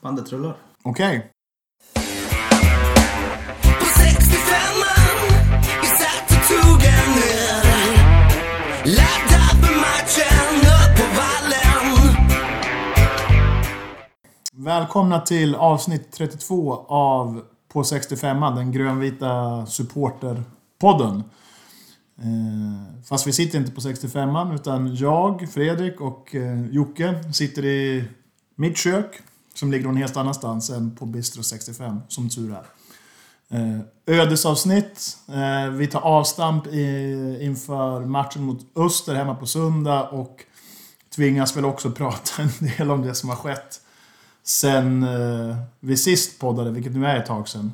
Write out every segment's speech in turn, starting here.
Bandet rullar. Okej. 65an vallen Välkomna till avsnitt 32 av På 65 den grönvita supporterpodden. Eh, fast vi sitter inte på 65 utan jag, Fredrik och eh, Jocke sitter i mitt kök. Som ligger någon helt annanstans än på Bistro 65, som tur är. Eh, ödesavsnitt. Eh, vi tar avstamp i, inför matchen mot Öster hemma på söndag och tvingas väl också prata en del om det som har skett sen eh, vi sist poddade, vilket nu är ett tag sedan.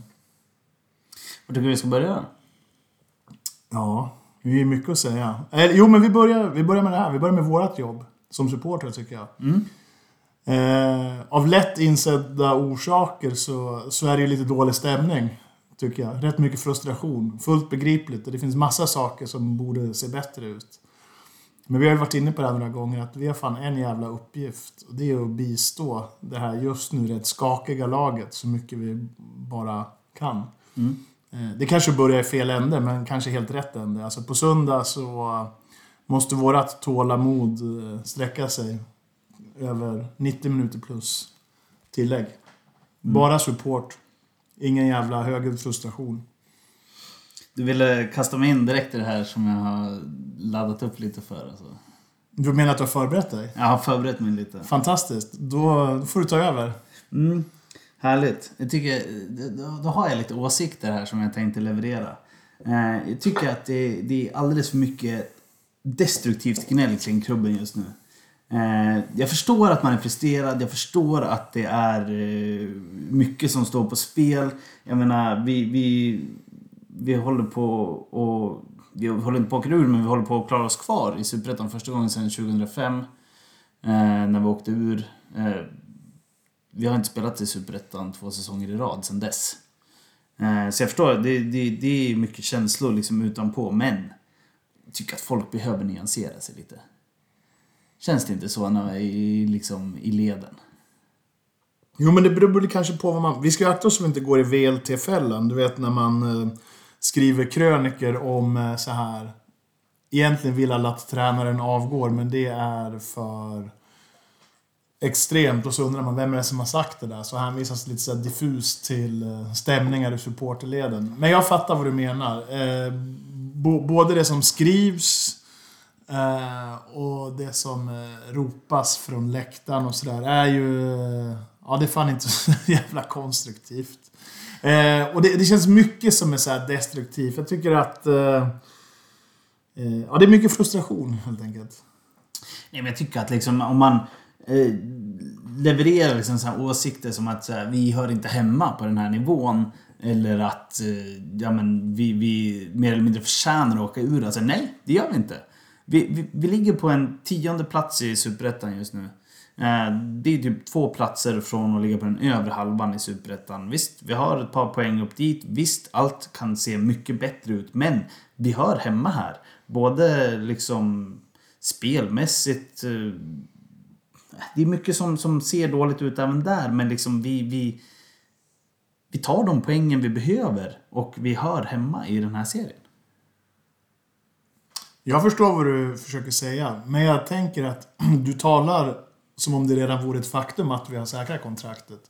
Var tycker du vi ska börja? Ja, det är mycket att säga. Jo, men vi börjar, vi börjar med det här. Vi börjar med vårt jobb som supporter tycker jag. Eh, av lätt insedda orsaker så, så är det ju lite dålig stämning. Tycker jag. Rätt mycket frustration. Fullt begripligt. Och det finns massa saker som borde se bättre ut. Men vi har ju varit inne på det här några gånger att vi har fan en jävla uppgift. Och det är att bistå det här just nu rätt skakiga laget så mycket vi bara kan. Eh, Det kanske börjar i fel ände, men kanske helt rätt ände. Alltså på söndag så måste vårat tålamod eh, sträcka sig över 90 minuter plus tillägg. Bara support. Ingen jävla hög frustration. Du ville kasta mig in direkt i det här som jag har laddat upp lite för. Alltså. Du menar att du har förberett dig? Jag har förberett mig lite. Fantastiskt. Då då får du ta över. Mm, härligt. Jag tycker, då, då har jag lite åsikter här som jag tänkte leverera. Eh, jag tycker att det, det är alldeles för mycket destruktivt gnäll kring klubben just nu. Eh, jag förstår att man är frustrerad, jag förstår att det är eh, mycket som står på spel. Jag menar, vi, vi, vi håller på och vi håller inte på att åka ur, men vi håller på att klara oss kvar i Superettan första gången sedan 2005. Eh, när vi åkte ur. Eh, vi har inte spelat i Superettan två säsonger i rad sedan dess. Eh, så jag förstår, det, det, det är mycket känslor liksom utanpå, men jag tycker att folk behöver nyansera sig lite. Känns det inte så när är i, liksom, i leden? Jo, men det beror kanske på vad man... Vi ska ju akta oss så vi inte går i VLT-fällan. Du vet när man eh, skriver kröniker om eh, så här... Egentligen vill alla att tränaren avgår, men det är för extremt. Och så undrar man vem är det som har sagt det där? Så hänvisas lite så här diffust till eh, stämningar i supporterleden. Men jag fattar vad du menar. Eh, bo, både det som skrivs eh, Eh, och det som eh, ropas från läktaren och sådär är ju... Eh, ja, det är fan inte så jävla konstruktivt. Eh, och det, det känns mycket som är så här destruktivt. Jag tycker att... Eh, ja, det är mycket frustration helt enkelt. Nej, men jag tycker att liksom om man eh, levererar liksom så här åsikter som att så här, vi hör inte hemma på den här nivån. Eller att eh, ja, men vi, vi mer eller mindre förtjänar att åka ur. Alltså, nej, det gör vi inte. Vi, vi, vi ligger på en tionde plats i Superettan just nu. Eh, det är typ två platser från att ligga på den övre halvan i Superettan. Visst, vi har ett par poäng upp dit. Visst, allt kan se mycket bättre ut. Men vi hör hemma här. Både liksom spelmässigt. Eh, det är mycket som, som ser dåligt ut även där. Men liksom vi, vi, vi tar de poängen vi behöver. Och vi hör hemma i den här serien. Jag förstår vad du försöker säga, men jag tänker att du talar som om det redan vore ett faktum att vi har säkrat kontraktet.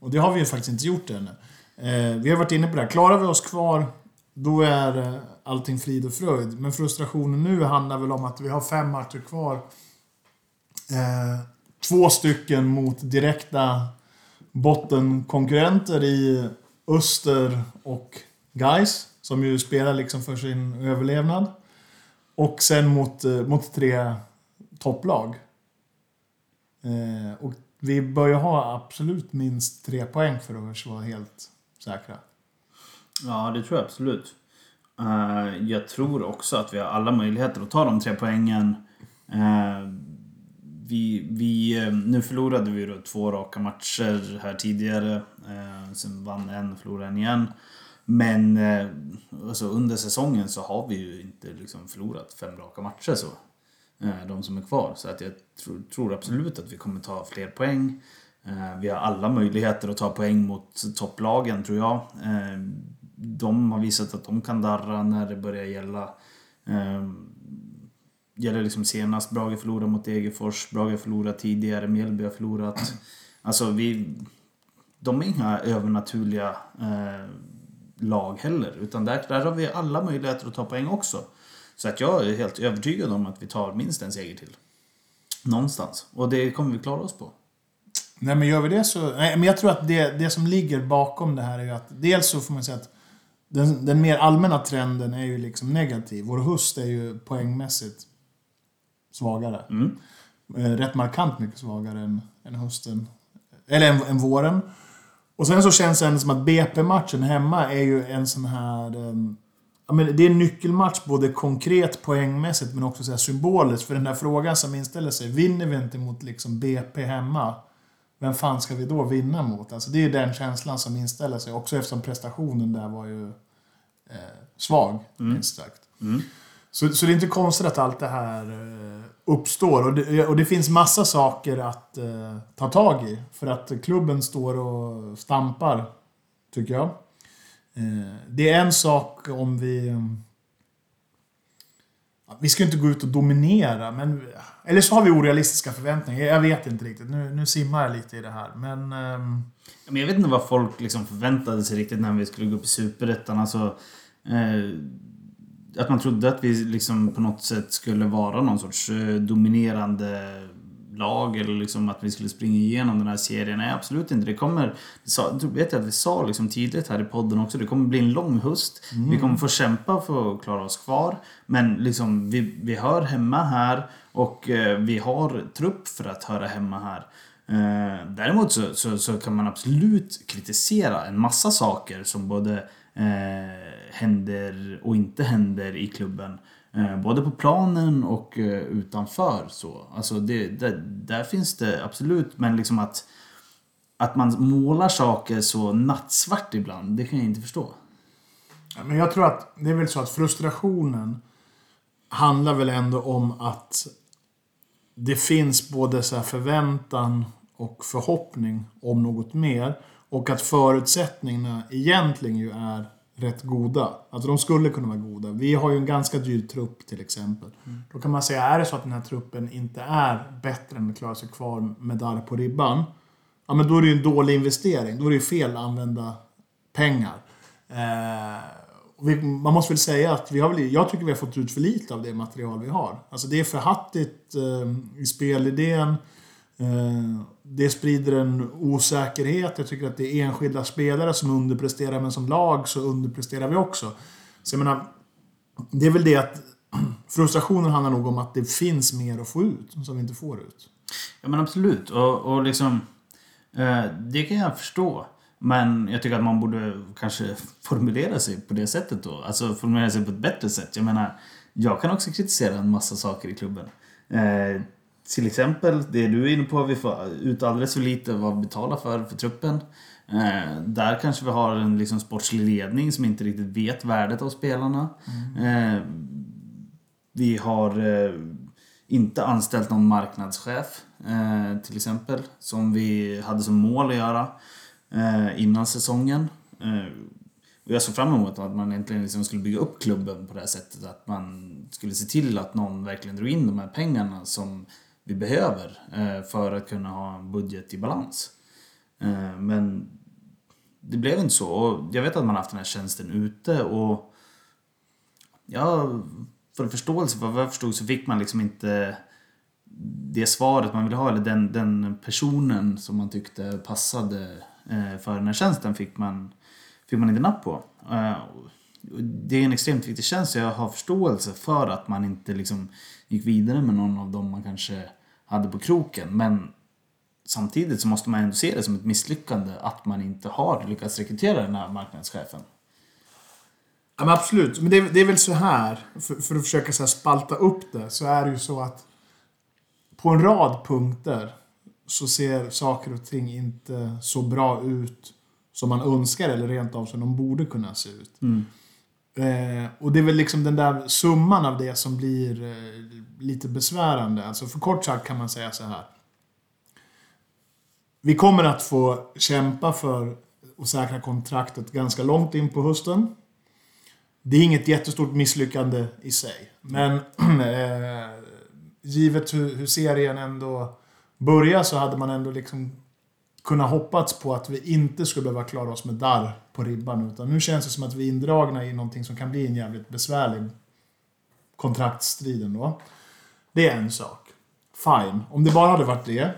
Och det har vi ju faktiskt inte gjort ännu. Eh, vi har varit inne på det här. Klarar vi oss kvar, då är eh, allting frid och fröjd. Men frustrationen nu handlar väl om att vi har fem matcher kvar. Eh, två stycken mot direkta bottenkonkurrenter i Öster och Guys som ju spelar liksom för sin överlevnad. Och sen mot, eh, mot tre topplag. Eh, och vi bör ju ha absolut minst tre poäng för att vara helt säkra. Ja, det tror jag absolut. Uh, jag tror också att vi har alla möjligheter att ta de tre poängen. Uh, vi, vi, uh, nu förlorade vi då två raka matcher här tidigare. Sen vann en, förlorade en igen. Men eh, alltså under säsongen så har vi ju inte liksom förlorat fem raka matcher så. Eh, de som är kvar. Så att jag tror, tror absolut att vi kommer ta fler poäng. Eh, vi har alla möjligheter att ta poäng mot topplagen tror jag. De har visat att de kan darra när det börjar gälla. Gäller liksom senast. Brage förlorade mot Degerfors, Brage förlorade tidigare, Mjällby har förlorat. Alltså vi... De är inga övernaturliga lag heller. Utan där, där har vi alla möjligheter att ta poäng också. Så att jag är helt övertygad om att vi tar minst en seger till. Någonstans. Och det kommer vi klara oss på. Nej, men gör vi det så... Nej, men jag tror att det, det som ligger bakom det här är ju att dels så får man säga att den, den mer allmänna trenden är ju liksom negativ. Vår höst är ju poängmässigt svagare. Eh, Rätt markant mycket svagare än, än hösten. Eller än, än våren. Och sen så känns det ändå som att BP-matchen hemma är ju en sån här... ehm, Ja, men det är en nyckelmatch både konkret poängmässigt men också så här symboliskt. För den där frågan som inställer sig, vinner vi inte mot liksom BP hemma, vem fan ska vi då vinna mot? Alltså det är den känslan som inställer sig. Också eftersom prestationen där var ju eh, svag, minst sagt. Så, så det är inte konstigt att allt det här eh, uppstår. Och det, och det finns massa saker att eh, ta tag i. För att klubben står och stampar, tycker jag. Eh, det är en sak om vi... Vi ska inte gå ut och dominera, men... Eller så har vi orealistiska förväntningar. Jag vet inte riktigt. Nu, nu simmar jag lite i det här. Men... ehm, Men jag vet inte vad folk liksom förväntade sig riktigt när vi skulle gå upp i Superettan. Alltså, eh, att man trodde att vi liksom på något sätt skulle vara någon sorts eh, dominerande lag eller liksom att vi skulle springa igenom den här serien. Nej, absolut inte. Det kommer, det sa, vet jag att vi sa liksom tidigt här i podden också, det kommer bli en lång höst. Vi kommer få kämpa för att klara oss kvar. Men liksom, vi, vi hör hemma här och eh, vi har trupp för att höra hemma här. Eh, däremot så, så, så kan man absolut kritisera en massa saker som både eh, händer och inte händer i klubben. Eh, både på planen och eh, utanför. Så. Alltså det, det, där finns det absolut, men liksom att, att man målar saker så nattsvart ibland, det kan jag inte förstå. Men jag tror att det är väl så att frustrationen handlar väl ändå om att det finns både så här förväntan och förhoppning om något mer. Och att förutsättningarna egentligen ju är rätt goda. Alltså de skulle kunna vara goda. Vi har ju en ganska dyr trupp till exempel. Då kan man säga, är det så att den här truppen inte är bättre än att klara sig kvar med darr på ribban. Ja men då är det ju en dålig investering. Då är det ju fel använda pengar. Eh, vi, man måste väl säga att vi har väl, jag tycker vi har fått ut för lite av det material vi har. Alltså det är för hattigt eh, i spelidén. Eh, det sprider en osäkerhet. Jag tycker att det är enskilda spelare som underpresterar, men som lag så underpresterar vi också. Så jag menar, det är väl det att frustrationen handlar nog om att det finns mer att få ut, som vi inte får ut. Ja men absolut. Och, och liksom, eh, det kan jag förstå. Men jag tycker att man borde kanske formulera sig på det sättet då. Alltså formulera sig på ett bättre sätt. Jag menar, jag kan också kritisera en massa saker i klubben. Eh, till exempel det du är inne på, vi får ut alldeles för lite vad vi betalar för, för truppen. Eh, där kanske vi har en liksom sportslig ledning som inte riktigt vet värdet av spelarna. Eh, vi har eh, inte anställt någon marknadschef eh, till exempel. Som vi hade som mål att göra eh, innan säsongen. Eh, och jag såg fram emot att man egentligen liksom skulle bygga upp klubben på det här sättet. Att man skulle se till att någon verkligen drog in de här pengarna som vi behöver eh, för att kunna ha en budget i balans. Eh, men det blev inte så. Och jag vet att man har haft den här tjänsten ute och ja, för förståelse för vad jag förstod så fick man liksom inte det svaret man ville ha eller den, den personen som man tyckte passade eh, för den här tjänsten fick man, fick man inte napp på. Eh, det är en extremt viktig tjänst så jag har förståelse för att man inte liksom gick vidare med någon av dem man kanske hade på kroken. Men samtidigt så måste man ändå se det som ett misslyckande att man inte har lyckats rekrytera den här marknadschefen. Ja, men absolut. Men det, är- det är väl så här, för, för att försöka så spalta upp det, så är det ju så att på en rad punkter så ser saker och ting inte så bra ut som man önskar eller rent av som de borde kunna se ut. Eh, och det är väl liksom den där summan av det som blir eh, lite besvärande. Alltså för kort sagt kan man säga så här. vi kommer att få kämpa för att säkra kontraktet ganska långt in på hösten. Det är inget jättestort misslyckande i sig. Men eh, givet hur, hur serien ändå börjar så hade man ändå liksom kunna hoppats på att vi inte skulle behöva klara oss med darr på ribban. Utan nu känns det som att vi är indragna i någonting som kan bli en jävligt besvärlig kontraktsstrid ändå. Det är en sak. Fine, om det bara hade varit det.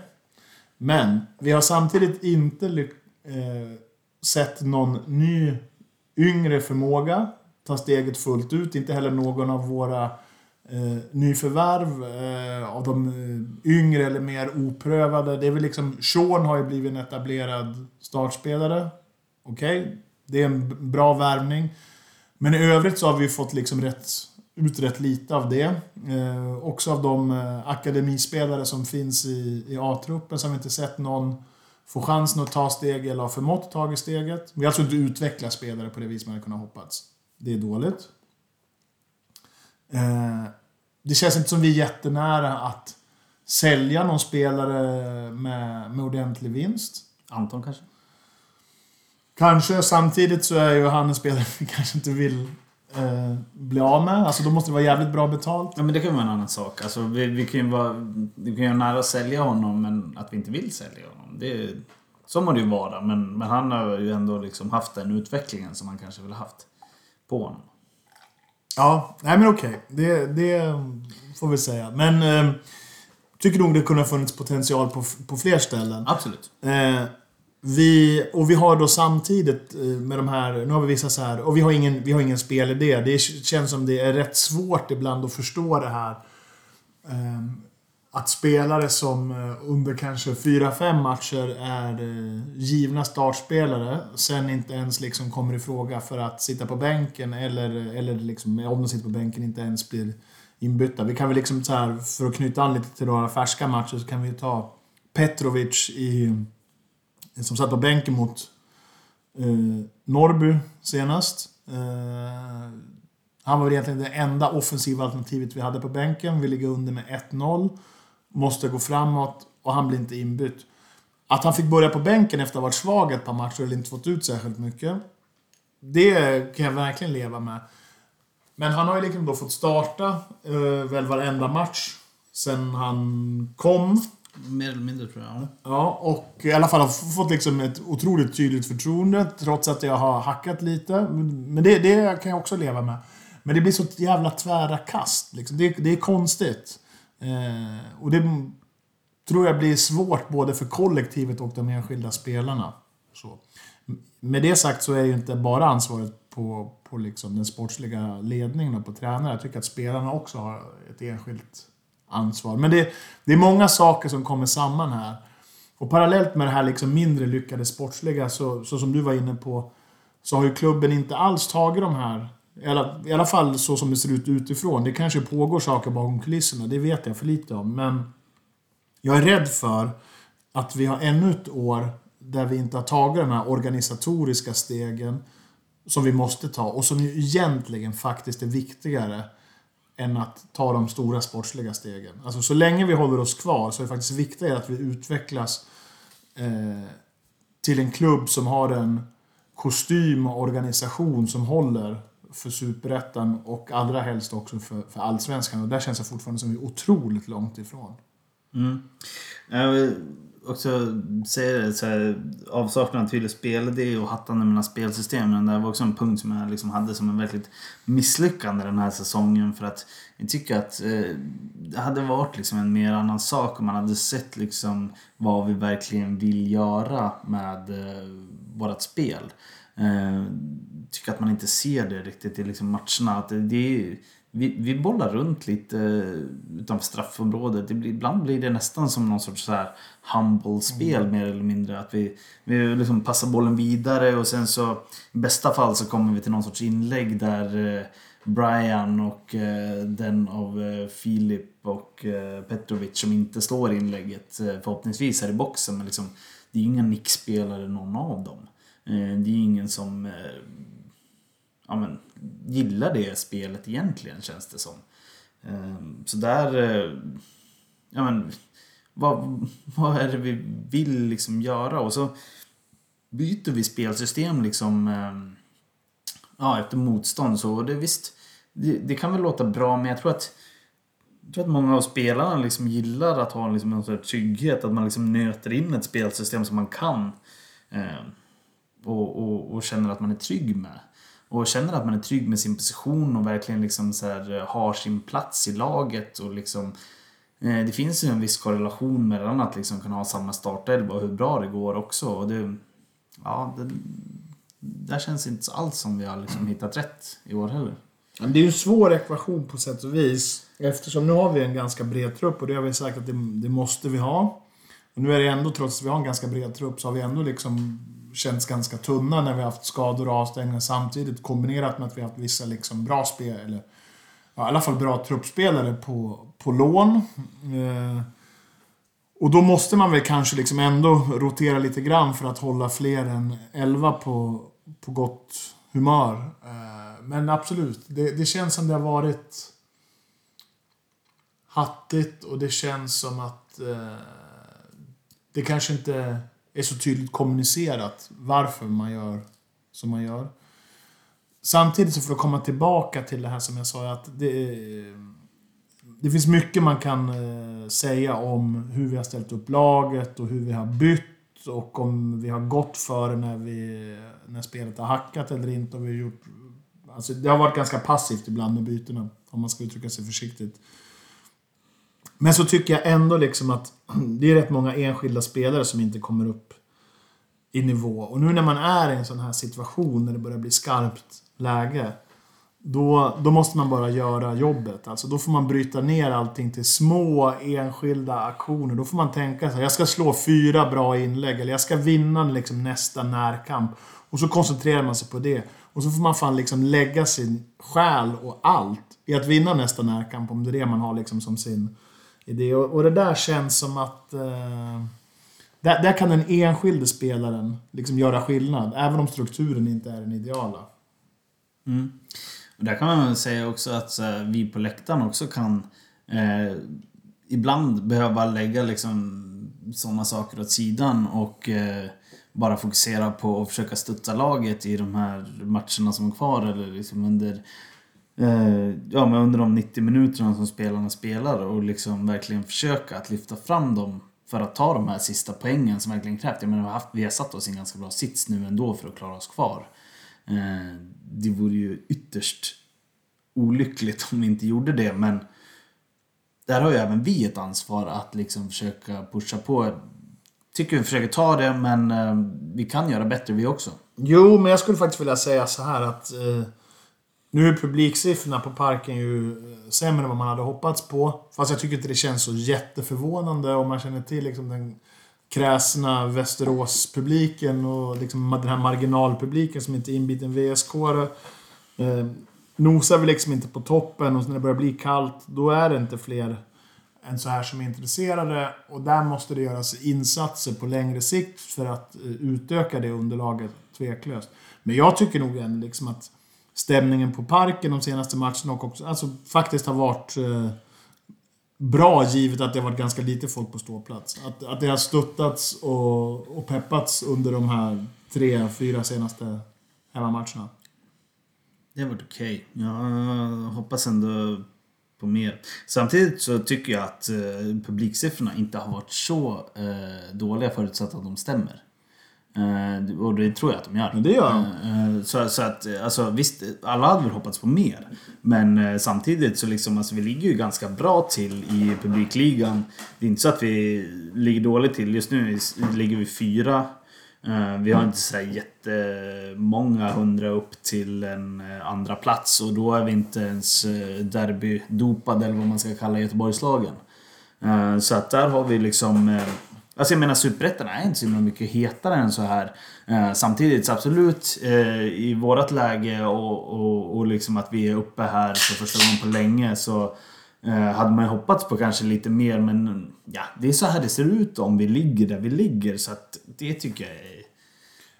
Men vi har samtidigt inte eh, sett någon ny yngre förmåga ta steget fullt ut. Inte heller någon av våra eh, nyförvärv eh, av de eh, yngre eller mer oprövade. Det är väl liksom, Sean har ju blivit en etablerad startspelare. Okej, det är en bra värvning. Men i övrigt så har vi fått liksom rätt, ut rätt lite av det. Eh, också av de eh, akademispelare som finns i, i A-truppen så har vi inte sett någon få chansen att ta steg eller har förmått ta steget. Vi har alltså inte utvecklat spelare på det vis man hade kunnat hoppats. Det är dåligt. Eh, det känns inte som vi är jättenära att sälja någon spelare med, med ordentlig vinst. Anton kanske? Kanske. Samtidigt så är ju han en spelare vi kanske inte vill eh, bli av med. Alltså då måste det vara jävligt bra betalt. Ja men det kan ju vara en annan sak. Alltså, vi, vi kan ju vara, vi kan ju vara nära att sälja honom men att vi inte vill sälja honom. Det är, så må det ju vara. Men, men han har ju ändå liksom haft den utvecklingen som han kanske vill ha haft på honom. Ja, nej men okej. Det, det får vi säga. Men eh, tycker nog det kunde ha funnits potential på, på fler ställen. Absolut. Eh, vi, och vi har då samtidigt eh, med de här, nu har vi vissa så här, och vi har ingen, vi har ingen spelidé. Det känns som det är rätt svårt ibland att förstå det här. Eh, att spelare som eh, under kanske 4-5 matcher är eh, givna startspelare sen inte ens liksom kommer i fråga för att sitta på bänken eller, eller liksom, om de sitter på bänken inte ens blir inbytta. Vi kan väl liksom så här, för att knyta an lite till några färska matcher så kan vi ta Petrovic i som satt på bänken mot eh, Norrby senast. Eh, han var väl egentligen det enda offensiva alternativet vi hade på bänken. Vi ligger under med 1-0. Måste gå framåt och han blir inte inbytt. Att han fick börja på bänken efter att ha varit svag ett par matcher eller inte fått ut särskilt mycket. Det kan jag verkligen leva med. Men han har ju liksom då fått starta eh, väl varenda match sen han kom. Mer eller mindre tror jag. Ja, och i alla fall har fått liksom ett otroligt tydligt förtroende trots att jag har hackat lite. Men det, det kan jag också leva med. Men det blir så jävla tvära kast. Liksom. Det, det är konstigt. Eh, och det tror jag blir svårt både för kollektivet och de enskilda spelarna. Så. Med det sagt så är ju inte bara ansvaret på, på liksom den sportsliga ledningen och på tränare. Jag tycker att spelarna också har ett enskilt ansvar. Men det, det är många saker som kommer samman här. Och parallellt med det här liksom mindre lyckade sportsliga, så, så som du var inne på, så har ju klubben inte alls tagit de här i alla, I alla fall så som det ser ut utifrån. Det kanske pågår saker bakom kulisserna, det vet jag för lite om. Men jag är rädd för att vi har ännu ett år där vi inte har tagit de här organisatoriska stegen som vi måste ta och som ju egentligen faktiskt är viktigare än att ta de stora sportsliga stegen. Alltså så länge vi håller oss kvar så är det faktiskt viktigare att vi utvecklas eh, till en klubb som har en kostym och organisation som håller för Superettan och allra helst också för, för Allsvenskan. Och där känns det fortfarande som vi är otroligt långt ifrån. Mm. Jag vill också säga det, så här, avsaknaden av tydlig spelidé och hattande mellan spelsystemen. Det var också en punkt som jag liksom hade som en verkligt misslyckande den här säsongen. För att jag tycker att eh, det hade varit liksom en mer annan sak om man hade sett liksom vad vi verkligen vill göra med eh, vårt spel. Eh, tycker att man inte ser det riktigt i liksom matcherna. Att det, är, vi, vi bollar runt lite eh, utanför straffområdet. Det blir, ibland blir det nästan som någon sorts så här humble-spel mer eller mindre. Att vi, vi liksom passar bollen vidare och sen så i bästa fall så kommer vi till någon sorts inlägg där eh, Brian och eh, den av Filip och Petrovic som inte står i inlägget förhoppningsvis är i boxen. Men liksom, det är ju inga nickspelare någon av dem. Det är ingen som ja, men, gillar det spelet egentligen känns det som. Ehm, så där, eh, ja men, vad, vad är det vi vill liksom göra? Och så byter vi spelsystem liksom ehm, ja, efter motstånd. Så det, visst, det, det kan väl låta bra men jag tror att jag tror att många av spelarna liksom gillar att ha liksom en sorts trygghet. Att man liksom nöter in ett spelsystem som man kan. Eh, och, och, och känner att man är trygg med. Och känner att man är trygg med sin position och verkligen liksom så här, eh, har sin plats i laget. Och liksom, eh, det finns ju en viss korrelation mellan att liksom kunna ha samma startelva och hur bra det går också. Och det, ja, det, där känns det inte alls som vi har liksom hittat rätt i år heller. Det är ju en svår ekvation på sätt och vis. Eftersom nu har vi en ganska bred trupp och det har vi sagt att det, det måste vi ha. Och nu är det ändå, trots att vi har en ganska bred trupp, så har vi ändå liksom känts ganska tunna när vi haft skador och avstängningar samtidigt. Kombinerat med att vi haft vissa liksom bra spel, eller ja, i alla fall bra truppspelare på, på lån. Eh, och då måste man väl kanske liksom ändå rotera lite grann för att hålla fler än 11 på, på gott humör. Eh, Men absolut, det, det känns som det har varit hattigt och det känns som att eh, det kanske inte är så tydligt kommunicerat varför man gör som man gör. Samtidigt så för att komma tillbaka till det här som jag sa att det, det finns mycket man kan eh, säga om hur vi har ställt upp laget och hur vi har bytt och om vi har gått före när, vi, när spelet har hackat eller inte. Och vi har gjort, alltså det har varit ganska passivt ibland med bytena, om man ska uttrycka sig försiktigt. Men så tycker jag ändå liksom att det är rätt många enskilda spelare som inte kommer upp i nivå. Och nu när man är i en sån här situation när det börjar bli skarpt läge. Då, då måste man bara göra jobbet. Alltså då får man bryta ner allting till små enskilda aktioner. Då får man tänka så här, jag ska slå fyra bra inlägg. Eller jag ska vinna liksom nästa närkamp. Och så koncentrerar man sig på det. Och så får man fan liksom lägga sin själ och allt i att vinna nästa närkamp. Om det är det man har liksom som sin idé. Och, och det där känns som att... Eh, där, där kan den enskilde spelaren liksom göra skillnad. Även om strukturen inte är den ideala. Mm. Och där kan man väl säga också att här, vi på läktaren också kan eh, ibland behöva lägga liksom sådana saker åt sidan och eh, bara fokusera på att försöka stötta laget i de här matcherna som är kvar eller liksom under Eh, ja, men under de 90 minuterna som spelarna spelar och liksom verkligen försöka att lyfta fram dem för att ta de här sista poängen som verkligen krävs. Jag menar, vi har, haft, vi har satt oss i en ganska bra sits nu ändå för att klara oss kvar. Eh, det vore ju ytterst olyckligt om vi inte gjorde det men där har ju även vi ett ansvar att liksom försöka pusha på. Tycker vi försöker ta det men eh, vi kan göra bättre vi också. Jo, men jag skulle faktiskt vilja säga så här att... Eh, nu är publiksiffrorna på parken ju eh, sämre än vad man hade hoppats på. Fast jag tycker inte det känns så jätteförvånande om man känner till liksom den kräsna Västerås-publiken och liksom den här marginalpubliken som inte är inbiten vsk eh, Nosar vi liksom inte på toppen och när det börjar bli kallt, då är det inte fler än så här som är intresserade. Och där måste det göras insatser på längre sikt för att eh, utöka det underlaget, tveklöst. Men jag tycker nog ändå liksom att stämningen på parken de senaste matcherna och också, alltså, faktiskt har varit eh, bra givet att det har varit ganska lite folk på ståplats. Att, att det har stöttats och, och peppats under de här tre, fyra senaste hemmamatcherna. Det har varit okej. Jag hoppas ändå på mer. Samtidigt så tycker jag att eh, publiksiffrorna inte har varit så eh, dåliga förutsatt att de stämmer. Eh, och det tror jag att de gör. Men det gör de. Eh, så, så att, alltså visst, alla hade väl hoppats på mer. Men eh, samtidigt så liksom, alltså vi ligger ju ganska bra till i publikligan. Det är inte så att vi ligger dåligt till. Just nu ligger vi fyra. Vi har inte så här jättemånga hundra upp till en andra plats och då är vi inte ens derbydopade eller vad man ska kalla Göteborgslagen. Så att där har vi liksom... Alltså jag menar Superettan är inte så himla mycket hetare än så här. Eh, Samtidigt så absolut eh, i vårat läge och, och, och liksom att vi är uppe här för första gången på länge så eh, hade man ju hoppats på kanske lite mer men ja, det är så här det ser ut om vi ligger där vi ligger så att det tycker jag är...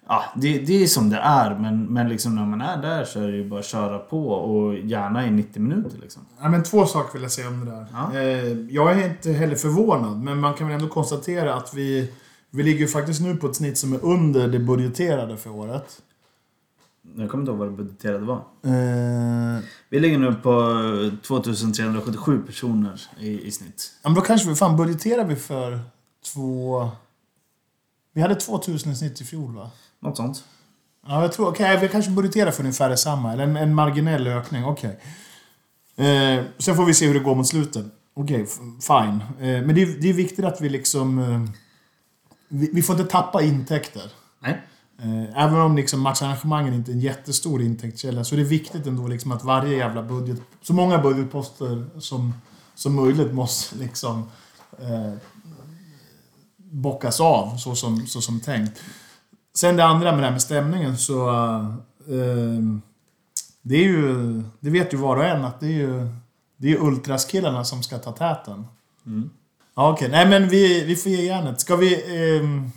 Ja, det, det är som det är. Men, men liksom när man är där så är det ju bara att köra på och gärna i 90 minuter liksom. Ja, men två saker vill jag säga om det där. Ja. Eh, jag är inte heller förvånad, men man kan väl ändå konstatera att vi, vi ligger faktiskt nu på ett snitt som är under det budgeterade för året. Jag kommer inte ihåg vad det budgeterade var. Eh, Vi ligger nu på 2377 personer i, i snitt. ja, men då kanske vi, fan budgeterar vi för två... Vi hade 2000 i snitt i fjol va? Något sånt. Ja, jag tror... Okej, vi kanske budgeterar för ungefär detsamma. Eller en, en marginell ökning, okej. Eh, sen får vi se hur det går mot slutet. Okej, f- fine. Eh, men det är, det är viktigt att vi liksom... Eh, vi, vi får inte tappa intäkter. Nej. Eh, även om liksom matcharrangemangen inte är en jättestor intäktskälla så är det viktigt ändå liksom att varje jävla budget... Så många budgetposter som, som möjligt måste liksom... Eh, bockas av så som, så som tänkt. Sen det andra med det här med stämningen så... Eh, det är ju... Det vet ju var och en att det är ju... Det är ju ultraskillarna som ska ta täten. Mm. Ja, okej. Nej, men vi, vi får ge järnet. Ska vi... ehm,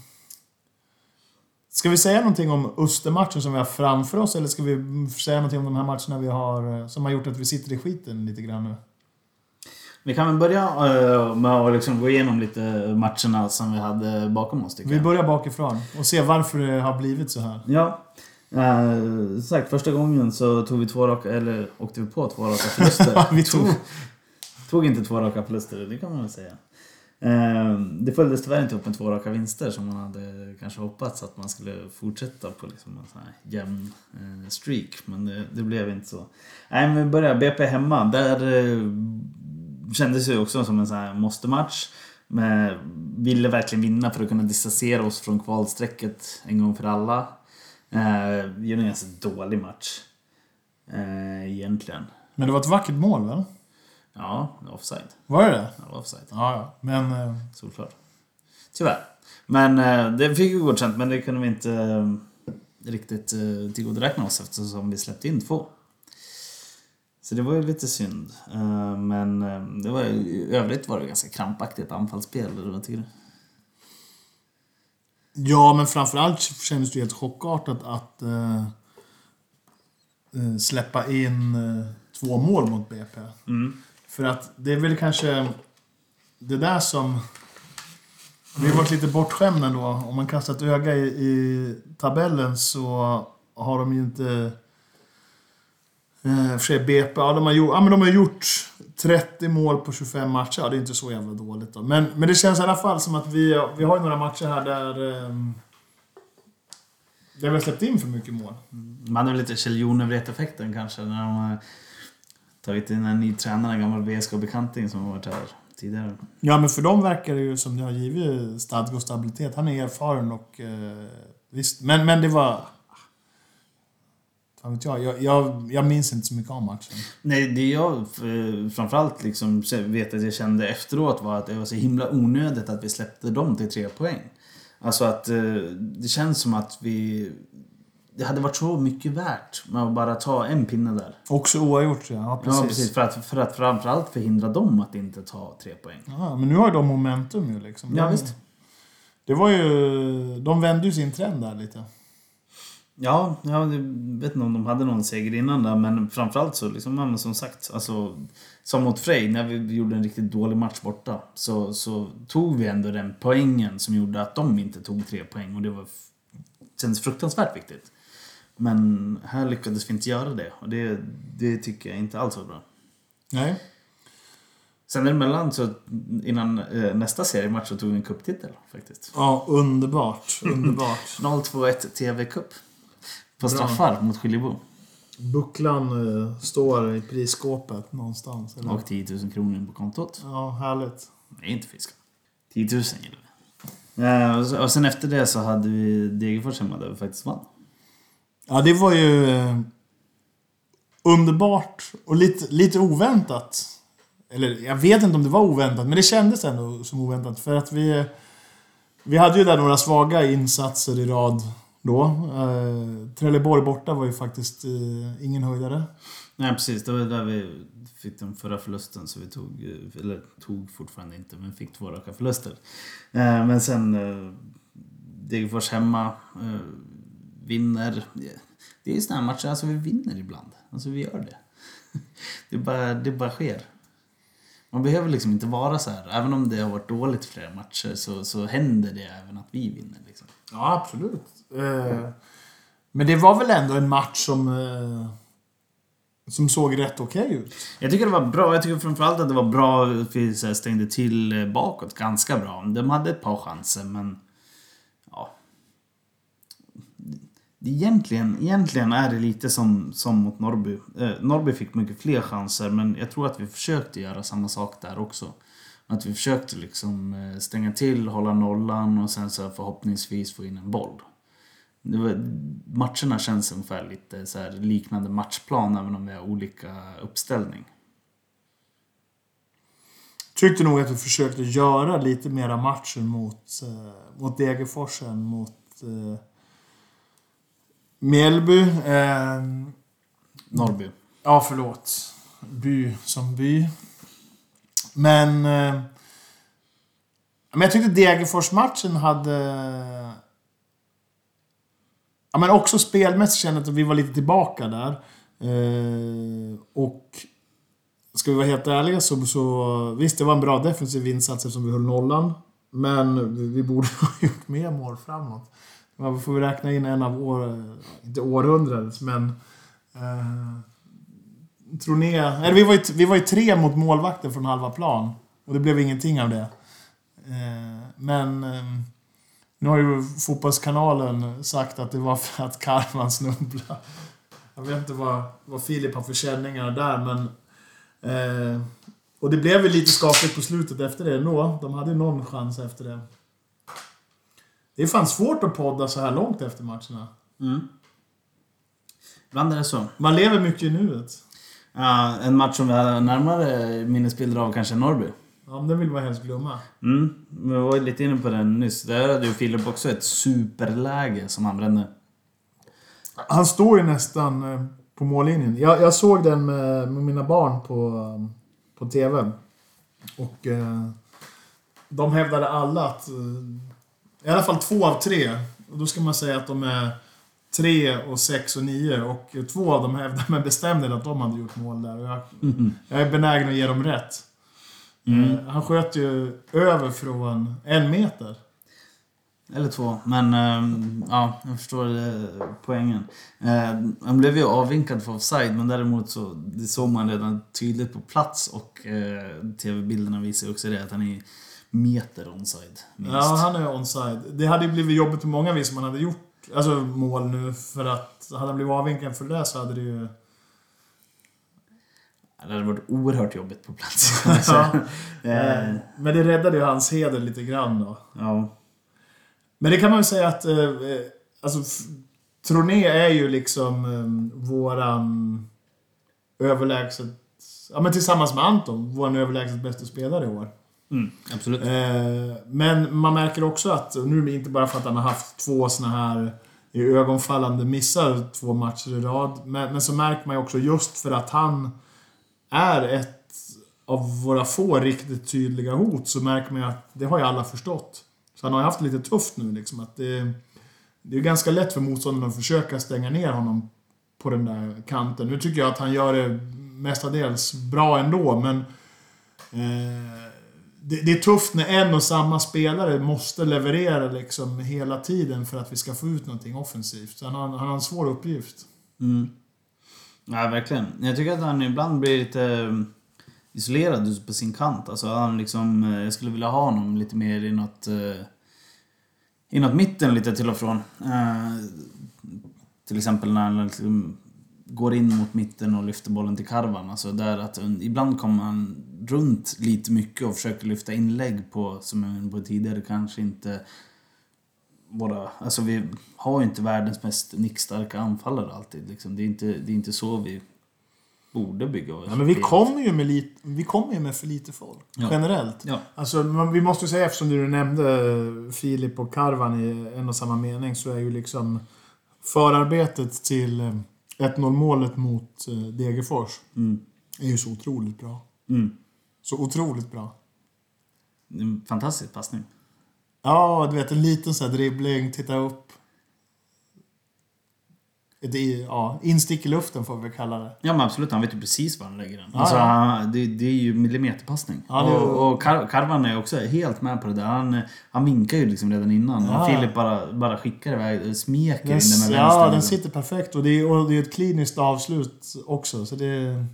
ska vi säga någonting om Östermatchen som vi har framför oss eller ska vi säga någonting om de här matcherna vi har eh, som har gjort att vi sitter i skiten lite grann nu? Vi kan väl börja eh, med att liksom gå igenom lite matcherna som vi hade bakom oss Vi börjar bakifrån och se varför det har blivit så här. Ja. Eh, sagt, första gången så tog vi två raka, eller åkte vi på två raka förluster. Vi tog- tog inte två raka förluster, det kan man väl säga. Eh, det följdes tyvärr inte upp med två raka vinster som man hade kanske hoppats att man skulle fortsätta på liksom en sån här jämn streak. Men det, det blev inte så. Nej, men vi börjar BP hemma. Där kändes det också som en sån här måste-match. Men ville verkligen vinna för att kunna distansera oss från kvalstrecket en gång för alla. Eh, vi gjorde en ganska dålig match. Eh, egentligen. Men det var ett vackert mål väl? Ja, offside. Var det det? Ja, det var offside. Ja, ja. Men... eh, Solklart. Tyvärr. Men eh, det fick ju godkänt, men det kunde vi inte eh, riktigt eh, tillgodoräkna oss eftersom vi släppte in två. Så det var ju lite synd. Eh, men eh, det var, i övrigt var det ganska krampaktigt anfallsspel. Eller vad tycker du? Ja, men framförallt kändes det helt chockartat att eh, släppa in två mål mot BP. För att det är väl kanske det där som... Vi har varit lite bortskämda då. Om man kastar ett öga i, i tabellen så har de ju inte... Eh, för sig BP, ja, de har gjort, ja, men de har gjort 30 mål på 25 matcher. Ja, det är inte så jävla dåligt då. Men, men det känns i alla fall som att vi, vi har några matcher här där... Eh, där vi har släppt in för mycket mål. Man väl lite Kjell Jonevret-effekten kanske när de har tagit in en ny tränare, en gammal VSK-bekanting som har varit här tidigare. Ja, men för dem verkar det ju som det har givit stadga och stabilitet. Han är erfaren och... Eh, visst, men, men det var... Fan vet jag, jag, jag, jag minns inte så mycket av matchen. Nej, det jag eh, framförallt liksom vet att jag kände efteråt var att det var så himla onödigt att vi släppte dem till tre poäng. Alltså att eh, det känns som att vi... Det hade varit så mycket värt med att bara ta en pinne där. Också oavgjort, ja. precis. Ja, precis. För att, för att framförallt förhindra dem att inte ta tre poäng. Ja, men nu har de momentum ju liksom. Ja, visst. Det var ju... De vände ju sin trend där lite. Ja, jag vet inte om de hade någon seger innan där, men framförallt så, liksom, men som sagt, alltså, som mot Frej, när vi gjorde en riktigt dålig match borta, så, så tog vi ändå den poängen som gjorde att de inte tog tre poäng och det var, kändes fruktansvärt viktigt. Men här lyckades vi inte göra det och det, det tycker jag inte alls var bra. Nej. Sen däremellan så innan eh, nästa seriematch så tog vi en cuptitel faktiskt. Ja, underbart. Underbart. 0-2-1 TV-cup. På straffar mot Skiljebo. Bucklan eh, står i prisskåpet någonstans. Eller? Och 10 000 kronor på kontot. Ja, härligt. Det är inte fisk. 10 000 gillar vi. Eh, och sen efter det så hade vi Degerfors hemma där vi faktiskt vann. Ja, det var ju eh, underbart och lite, lite oväntat. Eller jag vet inte om det var oväntat, men det kändes ändå som oväntat. För att vi, vi hade ju där några svaga insatser i rad då. Eh, Trelleborg borta var ju faktiskt eh, ingen höjdare. Nej precis, det var där vi fick den förra förlusten så vi tog, eh, eller tog fortfarande inte, men fick två raka förluster. Eh, Men sen eh, Degerfors hemma. eh, vinner. Det är ju här matcher, alltså vi vinner ibland. Alltså vi gör det. Det bara, det bara sker. Man behöver liksom inte vara så här. Även om det har varit dåligt flera matcher så, så händer det även att vi vinner. Liksom. Ja, absolut. Eh, men det var väl ändå en match som... Eh, som såg rätt okej ut. Jag tycker det var bra. Jag tycker framförallt att det var bra att vi stängde till eh, bakåt ganska bra. De hade ett par chanser men... Ja. Egentligen, egentligen är det lite som, som mot Norrby. Eh, Norrby fick mycket fler chanser men jag tror att vi försökte göra samma sak där också. Att vi försökte liksom stänga till, hålla nollan och sen så förhoppningsvis få in en boll. Matcherna känns ungefär lite så liknande matchplan även om vi har olika uppställning. Tyckte nog att vi försökte göra lite mera matcher mot, eh, mot Degerfors än mot eh, Mjällby. Eh, Norrby. ja, förlåt. By som by. Men... Eh, men jag tyckte Degerfors-matchen hade... Ja, men också spelmässigt kände jag att vi var lite tillbaka där. Eh, och Ska vi vara helt ärliga så, så... Visst, det var en bra defensiv insats eftersom vi höll nollan. Men vi, vi borde ha gjort mer mål framåt. Man får vi räkna in en av år... Inte århundradets, men... Eh, tror ni... Eller vi var, ju, vi var ju tre mot målvakten från halva plan. Och det blev ingenting av det. Eh, men... Ehm, nu har ju Fotbollskanalen sagt att det var för att Karman snubblade. Jag vet inte vad, vad Filip har för känningar där, men... Eh, och det blev väl lite skakigt på slutet efter det ändå. De hade ju någon chans efter det. Det är fan svårt att podda så här långt efter matcherna. Mm. Ibland är det så. Man lever mycket i nuet. Ja, en match som vi har närmare minnesbilder av kanske Norrby. Ja, men det vill man helst glömma. Mm, vi var ju lite inne på den nyss. Där hade ju Filip också ett superläge som han brände. Han står ju nästan eh, på mållinjen. Jag, jag såg den med, med mina barn på, på TV. Och eh, de hävdade alla att... Eh, I alla fall två av tre. Och då ska man säga att de är tre och sex och nio. Och två av dem hävdar med bestämdhet att de hade gjort mål där. Och jag, jag är benägen att ge dem rätt. Eh, han sköt ju över från en meter. Eller två. Men ehm, ja, jag förstår eh, poängen. Eh, han blev ju avvinkad för offside men däremot så det såg man redan tydligt på plats och eh, tv-bilderna visar också det att han är meter onside. Minst. Ja, han är onside. Det hade ju blivit jobbigt på många vis om han hade gjort alltså, mål nu. För att hade han blivit avvinkad för det så hade det ju... Det hade varit oerhört jobbigt på plats. säga. eh, Men det räddade ju hans heder lite grann då. ja. Men det kan man ju säga att... Eh, alltså, Troné är ju liksom eh, våran överlägset... Ja men tillsammans med Anton, våran överlägset bästa spelare i år. Mm, absolut. Men man märker också att, nu inte bara för att han har haft två såna här i ögonfallande missar två matcher i rad. Men, men så märker man ju också just för att han är ett av våra få riktigt tydliga hot så märker man ju att det har ju alla förstått. Så han har ju haft det lite tufft nu liksom. Att det, det är ganska lätt för motståndarna att försöka stänga ner honom på den där kanten. Nu tycker jag att han gör det mestadels bra ändå, men eh, det, det är tufft när en och samma spelare måste leverera liksom hela tiden för att vi ska få ut någonting offensivt. Så han har, han har en svår uppgift. Mm. Ja, verkligen. Jag tycker att han ibland blir lite mm, isolerad ute på sin kant. Alltså, han liksom, eh, jag skulle vilja ha honom lite mer i något, eh, i något mitten lite till och från. Eh, till exempel när han liksom går in mot mitten och lyfter bollen till karvan. Alltså där att, ibland kommer han runt lite mycket och försöker lyfta inlägg på, som jag på tidigare, kanske inte våra... Alltså vi har ju inte världens mest nickstarka anfallare alltid. Liksom. Det, är inte, det är inte så vi borde bygga vår Ja, men vi kommer ju med, lite, vi kommer ju med för lite folk. Ja. Generellt. Ja. Alltså, man- vi måste säga, eftersom du nämnde Filip och Karvan i en och samma mening, så är ju liksom förarbetet till eh, 1-0 målet mot eh, Degerfors Mm. är ju så otroligt bra. Mm. Så otroligt bra. En fantastisk passning. Ja, du vet en liten så här dribbling, titta upp. ett i- ja, instick i luften får vi kalla det. Ja men absolut, han vet ju precis var han lägger den. Ja, Alltså, ja. han, det, det är ju millimeterpassning. Ja, det är- Och, och Kar- Karvan är också helt med på det där. Han, han vinkar ju liksom redan innan. Ja. Och Filip bara, bara skickar iväg, smeker Den, in den med ja, vänstern. den sitter perfekt och det, är, och det är ett kliniskt avslut också. Så det är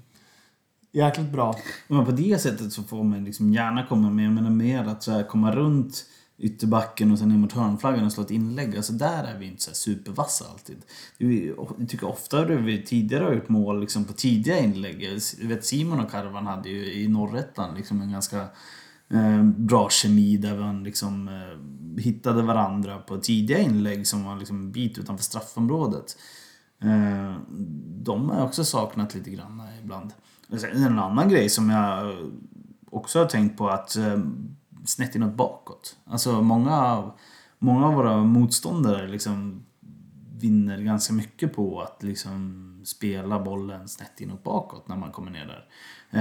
jäkligt bra. Men på det sättet så får man liksom gärna komma med. Jag menar mer att så här, komma runt ytterbacken och sen ner mot hörnflaggan och slå ett inlägg. Alltså där är vi inte så här supervassa alltid. Jag tycker ofta att vi tidigare har gjort mål liksom på tidiga inlägg. Jag vet Simon och Karvan hade ju i norrettan liksom en ganska eh, bra kemi där man liksom eh, hittade varandra på tidiga inlägg som var liksom en bit utanför straffområdet. Eh, de har jag också saknat lite grann ibland. Alltså, en annan grej som jag också har tänkt på att eh, snett inåt bakåt. Alltså många, av- många av våra motståndare liksom vinner ganska mycket på att liksom spela bollen snett inåt bakåt när man kommer ner där.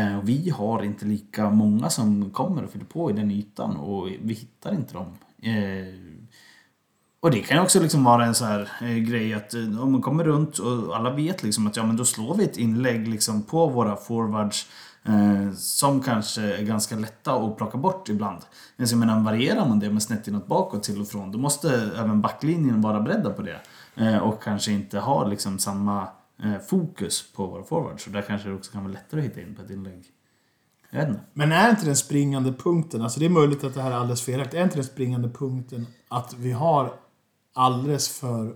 Eh, och vi har inte lika många som kommer och fyller på i den ytan och vi hittar inte dem. Eh, och det kan ju också liksom vara en så här eh, grej att eh, om man kommer runt och alla vet liksom att ja men då slår vi ett inlägg liksom på våra forwards eh, som kanske är ganska lätta att plocka bort ibland. Men jag menar, varierar man det med snett inåt bakåt till och från då måste även backlinjen vara beredda på det. Eh, och kanske inte ha liksom samma eh, fokus på våra forwards. Så där kanske det också kan vara lättare att hitta in på ett inlägg. Jag vet inte. Men är inte den springande punkten, alltså det är möjligt att det här är alldeles felaktigt, är inte den springande punkten att vi har alldeles för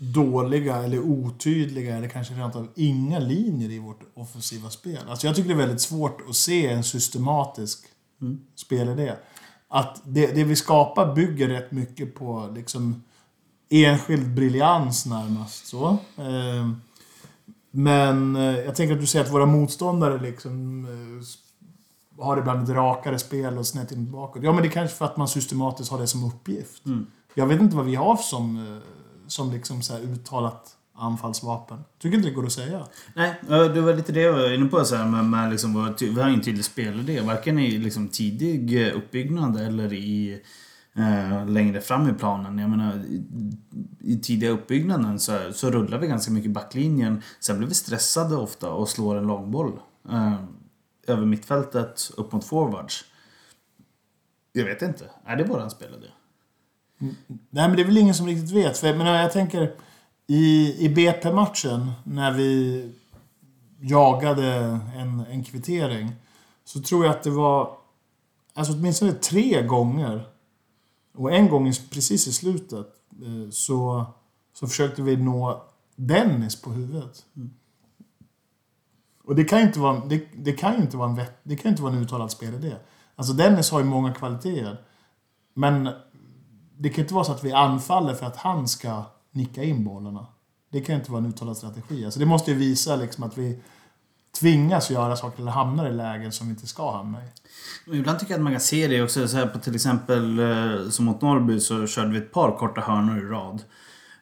dåliga eller otydliga eller kanske rent av inga linjer i vårt offensiva spel. Alltså jag tycker det är väldigt svårt att se en systematisk spelidé. Att det, det vi skapar bygger rätt mycket på liksom enskild briljans närmast. Så. Ehm, men eh, jag tänker att du säger att våra motståndare liksom eh, har ibland ett rakare spel och snett in bakåt. Ja, men det är kanske för att man systematiskt har det som uppgift. Jag vet inte vad vi har som, eh, som liksom så här uttalat anfallsvapen. Tycker inte det går att säga. Nej, det var lite det jag var inne på. Så här, med, med liksom, vi har ingen tydlig spelidé. Varken i liksom, tidig eh, uppbyggnad eller i eh, längre fram i planen. Jag menar, i, i tidiga uppbyggnaden så, så rullar vi ganska mycket backlinjen. Sen blir vi stressade ofta och slår en långboll. Eh, över mittfältet, upp mot forwards. Jag vet inte. Är det våran spelidé? Nej, men det är väl ingen som riktigt vet. För jag, menar, jag tänker i, i BP-matchen när vi jagade en, en kvittering så tror jag att det var alltså åtminstone tre gånger och en gång precis i slutet eh, så, så försökte vi nå Dennis på huvudet. Och det kan ju inte vara, det, det kan ju inte vara en det kan inte vara en uttalad spelidé. Alltså Dennis har ju många kvaliteter. Men det kan inte vara så att vi anfaller för att han ska nicka in bollarna. Det kan inte vara en uttalad strategi. Alltså det måste ju visa liksom att vi tvingas göra saker eller hamnar i lägen som vi inte ska hamna i. Ibland tycker jag att man kan se det också. Så här på till exempel eh, som mot Norrby så körde vi ett par korta hörnor i rad.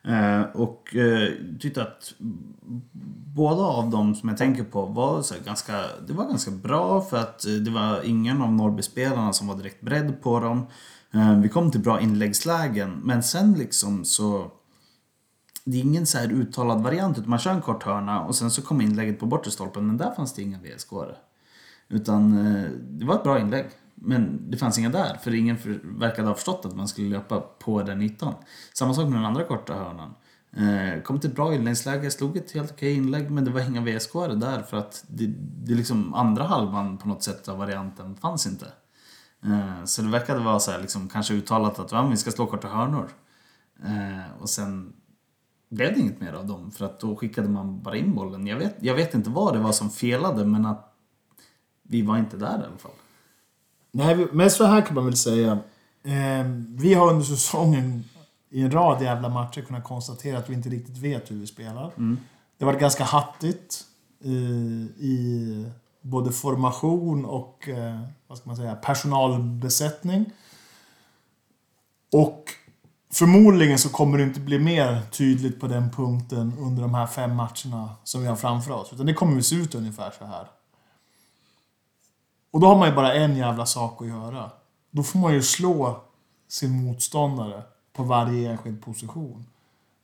Eh, och eh, tyckte att båda av dem som jag tänker på var, så här, ganska, det var ganska bra för att det var ingen av Norrby-spelarna som var direkt beredd på dem. Eh, vi kom till bra inläggslägen men sen liksom så det är ingen så här uttalad variant utan man kör en kort hörna och sen så kom inlägget på bortre stolpen men där fanns det inga vsk -are. Utan eh, det var ett bra inlägg. Men det fanns inga där, för ingen för, verkade ha förstått att man skulle löpa på den ytan. Samma sak med den andra korta hörnan. Eh, kom till ett bra inläggsläge, slog ett helt okej inlägg, men det var inga vsk där för att det, det liksom andra halvan på något sätt av varianten fanns inte. Eh, så det verkade vara så här, liksom, kanske uttalat att ja, vi ska slå korta hörnor. Eh, och sen blev det inget mer av dem, för att då skickade man bara in bollen. Jag vet, jag vet inte vad det var som felade, men att vi var inte där i alla fall. Nej, men så här kan man väl säga. Eh, vi har under säsongen i en rad jävla matcher kunnat konstatera att vi inte riktigt vet hur vi spelar. Det har varit ganska hattigt eh, i både formation och eh, vad ska man säga, personalbesättning. Och förmodligen så kommer det inte bli mer tydligt på den punkten under de här fem matcherna som vi har framför oss. Utan det kommer att se ut ungefär så här. Och då har man ju bara en jävla sak att göra. Då får man ju slå sin motståndare på varje enskild position.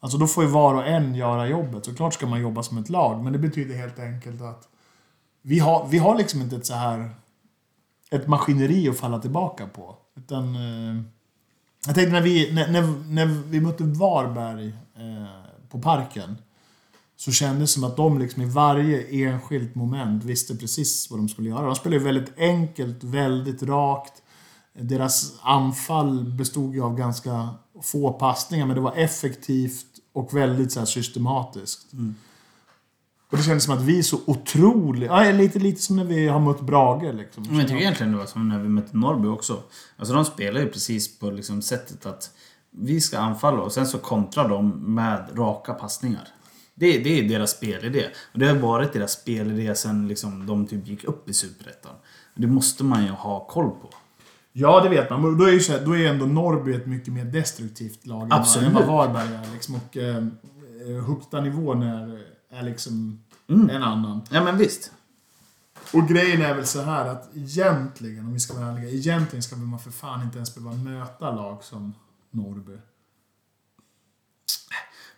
Alltså då får ju var och en göra jobbet. Såklart ska man jobba som ett lag, men det betyder helt enkelt att vi har, vi har liksom inte ett så här ett maskineri att falla tillbaka på. Utan... Eh, jag tänkte när vi, när, när, när vi mötte Varberg eh, på Parken så kändes det som att de liksom i varje enskilt moment visste precis vad de skulle göra. De spelade väldigt enkelt, väldigt rakt. Deras anfall bestod ju av ganska få passningar, men det var effektivt och väldigt så här, systematiskt. Mm. Och det kändes som att vi är så otroligt... Ja, lite, lite som när vi har mött Brage. Liksom. Men jag tycker egentligen det var som när vi mötte Norrby också. Alltså de spelar ju precis på liksom sättet att vi ska anfalla och sen så kontrar de med raka passningar. Det, det är deras spelidé. Och det har varit deras spelidé sen liksom de typ gick upp i Superettan. Det måste man ju ha koll på. Ja, det vet man. Men då är ju så här, då är ändå Norrby ett mycket mer destruktivt lag Absolut. än vad Varberg är. Liksom. Och eh, eh, högsta nivån är, är liksom en annan. Ja men visst. Och grejen är väl så här att egentligen, om vi ska vara ärliga, egentligen ska man för fan inte ens behöva möta lag som Norrby.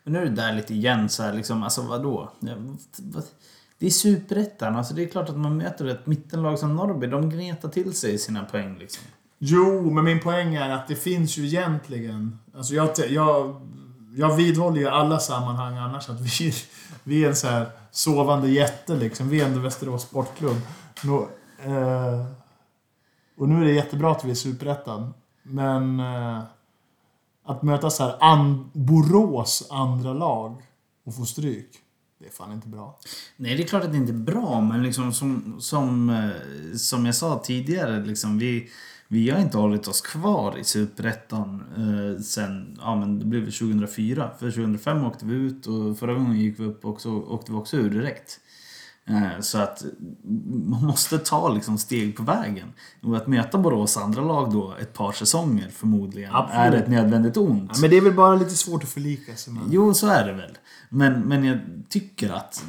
Men nu är det där lite igen så här liksom, alltså vadå? Det är superettan, alltså det är klart att man möter ett mittenlag som Norrby. De gnetar till sig sina poäng liksom. Jo, men min poäng är att det finns ju egentligen... Alltså jag, jag, jag vidhåller ju i alla sammanhang annars att vi, vi är en så här sovande jätte liksom. Vi är ändå Västerås Sportklubb. Nå, eh, och nu är det jättebra att vi är Superettan. Men eh, att möta så här an, Borås andra lag och få stryk. Det är fan inte bra. Nej, det är klart att det inte är bra, men liksom som, som, eh, som jag sa tidigare, liksom, vi, vi har inte hållit oss kvar i Superettan eh, sen, ja men det blev väl 2004. För 2005 åkte vi ut och förra gången gick vi upp och så åkte vi också ur direkt. Eh, så att man måste ta liksom steg på vägen. Och att möta Borås andra lag då ett par säsonger förmodligen Absolut. är ett nödvändigt ont. Ja, men det är väl bara lite svårt att förlika sig med. Jo, så är det väl. Men, men jag tycker att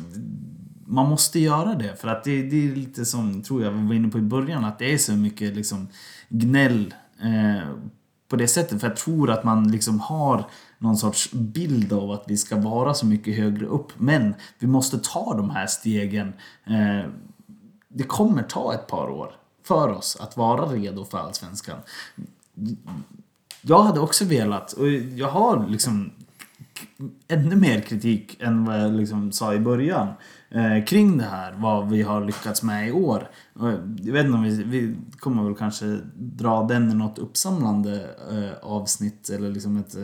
man måste göra det. För att det, det är lite som, tror jag vi var inne på i början, att det är så mycket liksom gnäll eh, på det sättet. För jag tror att man liksom har någon sorts bild av att vi ska vara så mycket högre upp. Men vi måste ta de här stegen. Eh, det kommer ta ett par år för oss att vara redo för Allsvenskan. Jag hade också velat, och jag har liksom ännu mer kritik än vad jag liksom sa i början kring det här, vad vi har lyckats med i år. Och Jag vet inte om vi, vi kommer väl kanske dra den i något uppsamlande eh, avsnitt eller liksom ett, eh,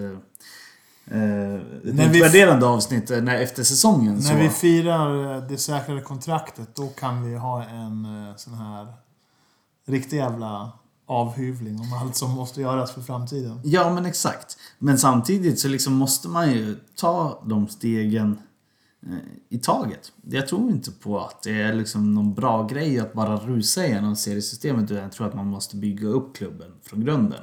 eh, ett När vi- utvärderande avsnitt eh, när, efter säsongen. När så. vi firar eh, det säkrade kontraktet, då kan vi ha en eh, sån här riktig jävla avhyvling om allt som måste göras för framtiden. Ja, men exakt. Men samtidigt så liksom måste man ju ta de stegen eh, i taget. Jag tror inte på att det är liksom någon bra grej att bara rusa igenom seriesystemet. utan Jag tror att man måste bygga upp klubben från grunden.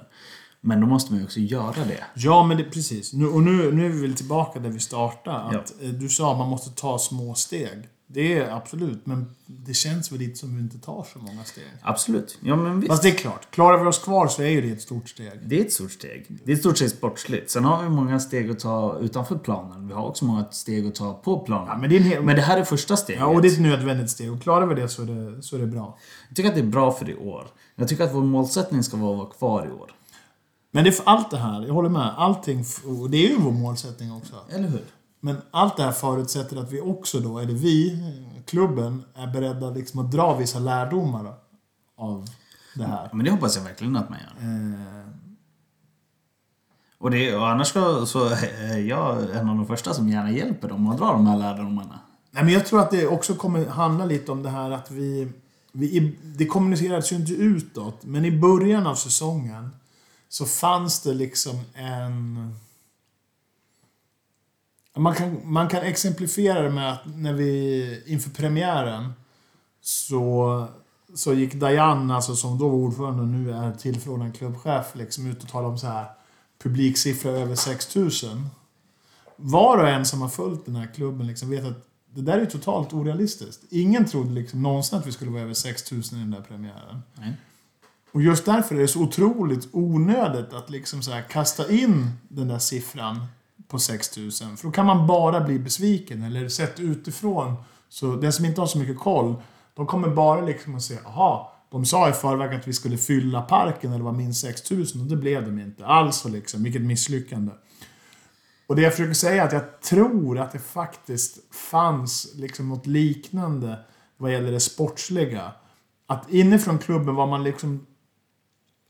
Men då måste man ju också göra det. Ja, men det, precis. Nu, och nu, nu är vi väl tillbaka där vi startade. Att, Ja. eh, Du sa att man måste ta små steg. Det är absolut, men det känns väl lite som vi inte tar så många steg. Absolut. Ja, men visst. Fast det är klart, klarar vi oss kvar så är ju det ett stort steg. Det är ett stort steg. Det är ett stort steg sportsligt. Sen har vi många steg att ta utanför planen. Vi har också många steg att ta på planen. Ja, men det hel... Men det här är första steget. Ja, och det är ett nödvändigt steg. Och klarar vi det så är det, så är det bra. Jag tycker att det är bra för i år. Jag tycker att vår målsättning ska vara att vara kvar i år. Men det är för allt det här, jag håller med. Allting, det är ju vår målsättning också. Eller hur? Men allt det här förutsätter att vi också då, eller vi, klubben, är beredda liksom att dra vissa lärdomar av det här. Men det hoppas jag verkligen att man gör. Eh, Och, det, och annars så, så är jag en av de första som gärna hjälper dem att dra de här lärdomarna. Nej, men jag tror att det också kommer handla lite om det här att vi... vi det kommunicerades ju inte utåt, men i början av säsongen så fanns det liksom en... Man kan, man kan exemplifiera det med att när vi inför premiären så, så gick Diane, alltså som då var ordförande och nu är tillförordnad klubbchef, liksom ut och talade om så här publiksiffra över 6000 var och en som har följt den här klubben liksom vet att det där är totalt orealistiskt. Ingen trodde liksom någonsin att vi skulle vara över 6000 i den där premiären. Nej. Och just därför är det så otroligt onödigt att liksom så här kasta in den där siffran på 6000. För då kan man bara bli besviken. Eller sett utifrån, så den som inte har så mycket koll, de kommer bara liksom att säga aha, de sa i förväg att vi skulle fylla parken eller var minst 6000 och det blev de inte. Alltså liksom, vilket misslyckande. Och det jag försöker säga är att jag tror att det faktiskt fanns liksom något liknande vad gäller det sportsliga. Att inifrån klubben var man liksom,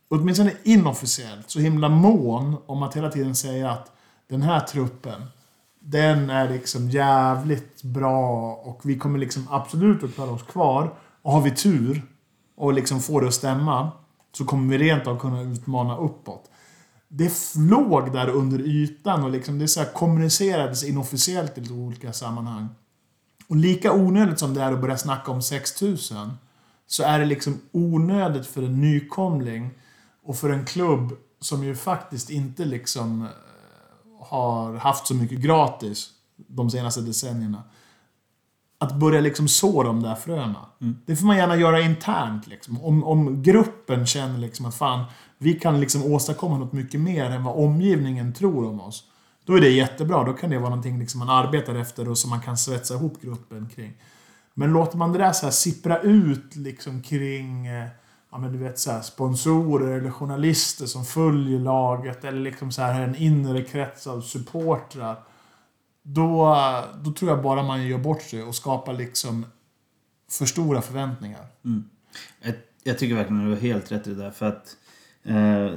åtminstone inofficiellt, så himla mån om att hela tiden säga att den här truppen, den är liksom jävligt bra och vi kommer liksom absolut att klara oss kvar. Och har vi tur och liksom får det att stämma så kommer vi rent av kunna utmana uppåt. Det låg där under ytan och liksom det så här kommunicerades inofficiellt i lite olika sammanhang. Och lika onödigt som det är att börja snacka om 6000 så är det liksom onödigt för en nykomling och för en klubb som ju faktiskt inte liksom eh, har haft så mycket gratis de senaste decennierna. Att börja liksom så de där fröna. Det får man gärna göra internt. Liksom. Om, om gruppen känner liksom att fan, vi kan liksom åstadkomma något mycket mer än vad omgivningen tror om oss. Då är det jättebra. Då kan det vara någonting liksom man arbetar efter och som man kan svetsa ihop gruppen kring. Men låter man det där så här sippra ut liksom kring eh, ja, men du vet, så här, sponsorer eller journalister som följer laget eller liksom så här en inre krets av supportrar. Då, då tror jag bara man gör bort sig och skapar liksom för stora förväntningar. Mm. Jag, jag tycker verkligen du har helt rätt i det där. För att, eh,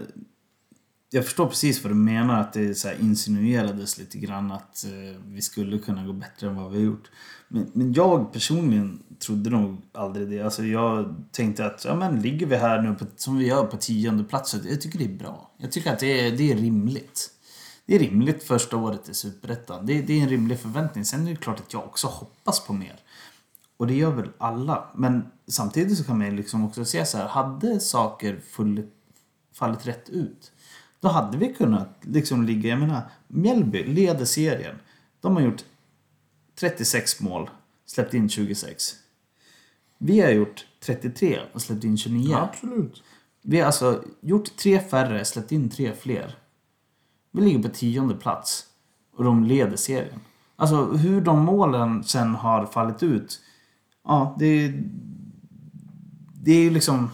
jag förstår precis vad du menar. Att det så här insinuerades lite grann att eh, vi skulle kunna gå bättre än vad vi har gjort. Men, men jag personligen trodde nog aldrig det. Alltså jag tänkte att ja, men ligger vi här nu på, som vi gör på tionde plats. Jag tycker det är bra. Jag tycker att det är, det är rimligt. Det är rimligt första året i Superettan. Det, det är en rimlig förväntning. Sen är det klart att jag också hoppas på mer. Och det gör väl alla. Men samtidigt så kan man ju liksom också se så här. Hade saker full, fallit rätt ut. Då hade vi kunnat liksom ligga, jag menar, Mjällby leder serien. De har gjort 36 mål, släppt in 26. Vi har gjort 33 och släppt in 29. Absolut. Vi har alltså gjort tre färre, släppt in tre fler. Vi ligger på tionde plats och de leder serien. Alltså hur de målen sen har fallit ut. Ja, det är... Det är ju liksom...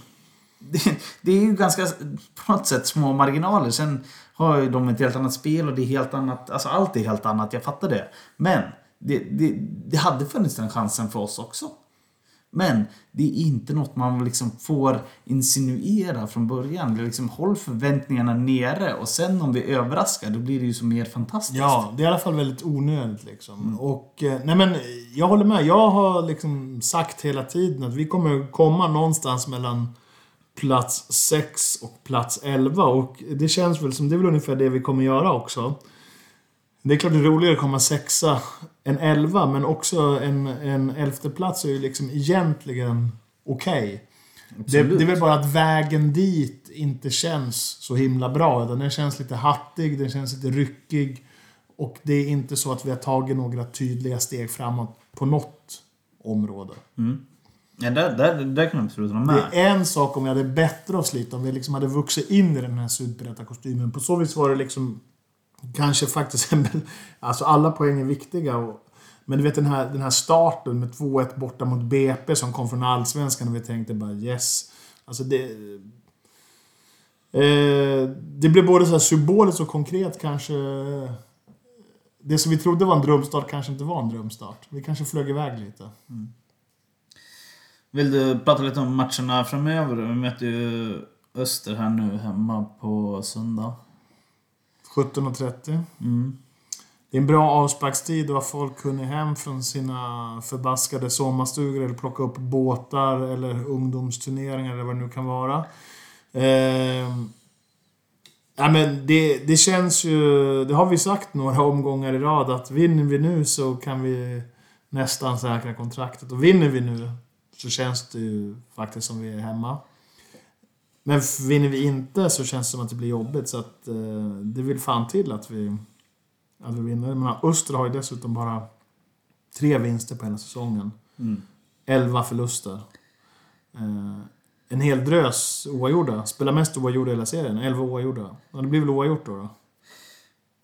Det, det är ju ganska på något sätt små marginaler. Sen har ju de ett helt annat spel och det är helt annat. Alltså allt är helt annat, jag fattar det. Men det, det, det hade funnits den chansen för oss också. Men det är inte något man liksom får insinuera från början. Det liksom, håll förväntningarna nere och sen om vi överraskar då blir det ju så mer fantastiskt. Ja, det är i alla fall väldigt onödigt liksom. Mm. Och, eh, nej men, jag håller med. Jag har liksom sagt hela tiden att vi kommer komma någonstans mellan plats 6 och plats 11. Och det känns väl som, det är väl ungefär det vi kommer göra också. Det är klart det är roligare att komma sexa än 11, men också en, en elfte plats är ju liksom egentligen okej. Det, Absolut. det är väl bara att vägen dit inte känns så himla bra. Utan den känns lite hattig, den känns lite ryckig. Och det är inte så att vi har tagit några tydliga steg framåt på något område. Ja, där, där, där kan jag absolut hålla med. Det är en sak om vi hade bättre oss lite, om vi liksom hade vuxit in i den här superettan-kostymen. På så vis var det liksom kanske faktiskt en... Alltså alla poäng är viktiga. Och, men du vet den här, den här starten med 2-1 borta mot BP som kom från Allsvenskan och vi tänkte bara yes. Alltså det... Eh, det blev både så här symboliskt och konkret kanske... Det som vi trodde var en drömstart kanske inte var en drömstart. Vi kanske flög iväg lite. Vill du prata lite om matcherna framöver? Vi möter ju Öster här nu hemma på söndag. 17.30. Mm. Det är en bra avsparkstid och har folk hunnit hem från sina förbaskade sommarstugor eller plocka upp båtar eller ungdomsturneringar eller vad det nu kan vara. Eh, ja, men det, det känns ju... Det har vi sagt några omgångar i rad att vinner vi nu så kan vi nästan säkra kontraktet. Och vinner vi nu så känns det ju faktiskt som vi är hemma. Men vinner vi inte så känns det som att det blir jobbigt. Så att, eh, det vill fan till att vi, att vi vinner. Men Öster har ju dessutom bara tre vinster på hela säsongen. Mm. Elva förluster. Eh, en hel drös oavgjorda. Spelar mest oavgjorda i hela serien. Elva oavgjorda. Ja, det blir väl oavgjort då. då.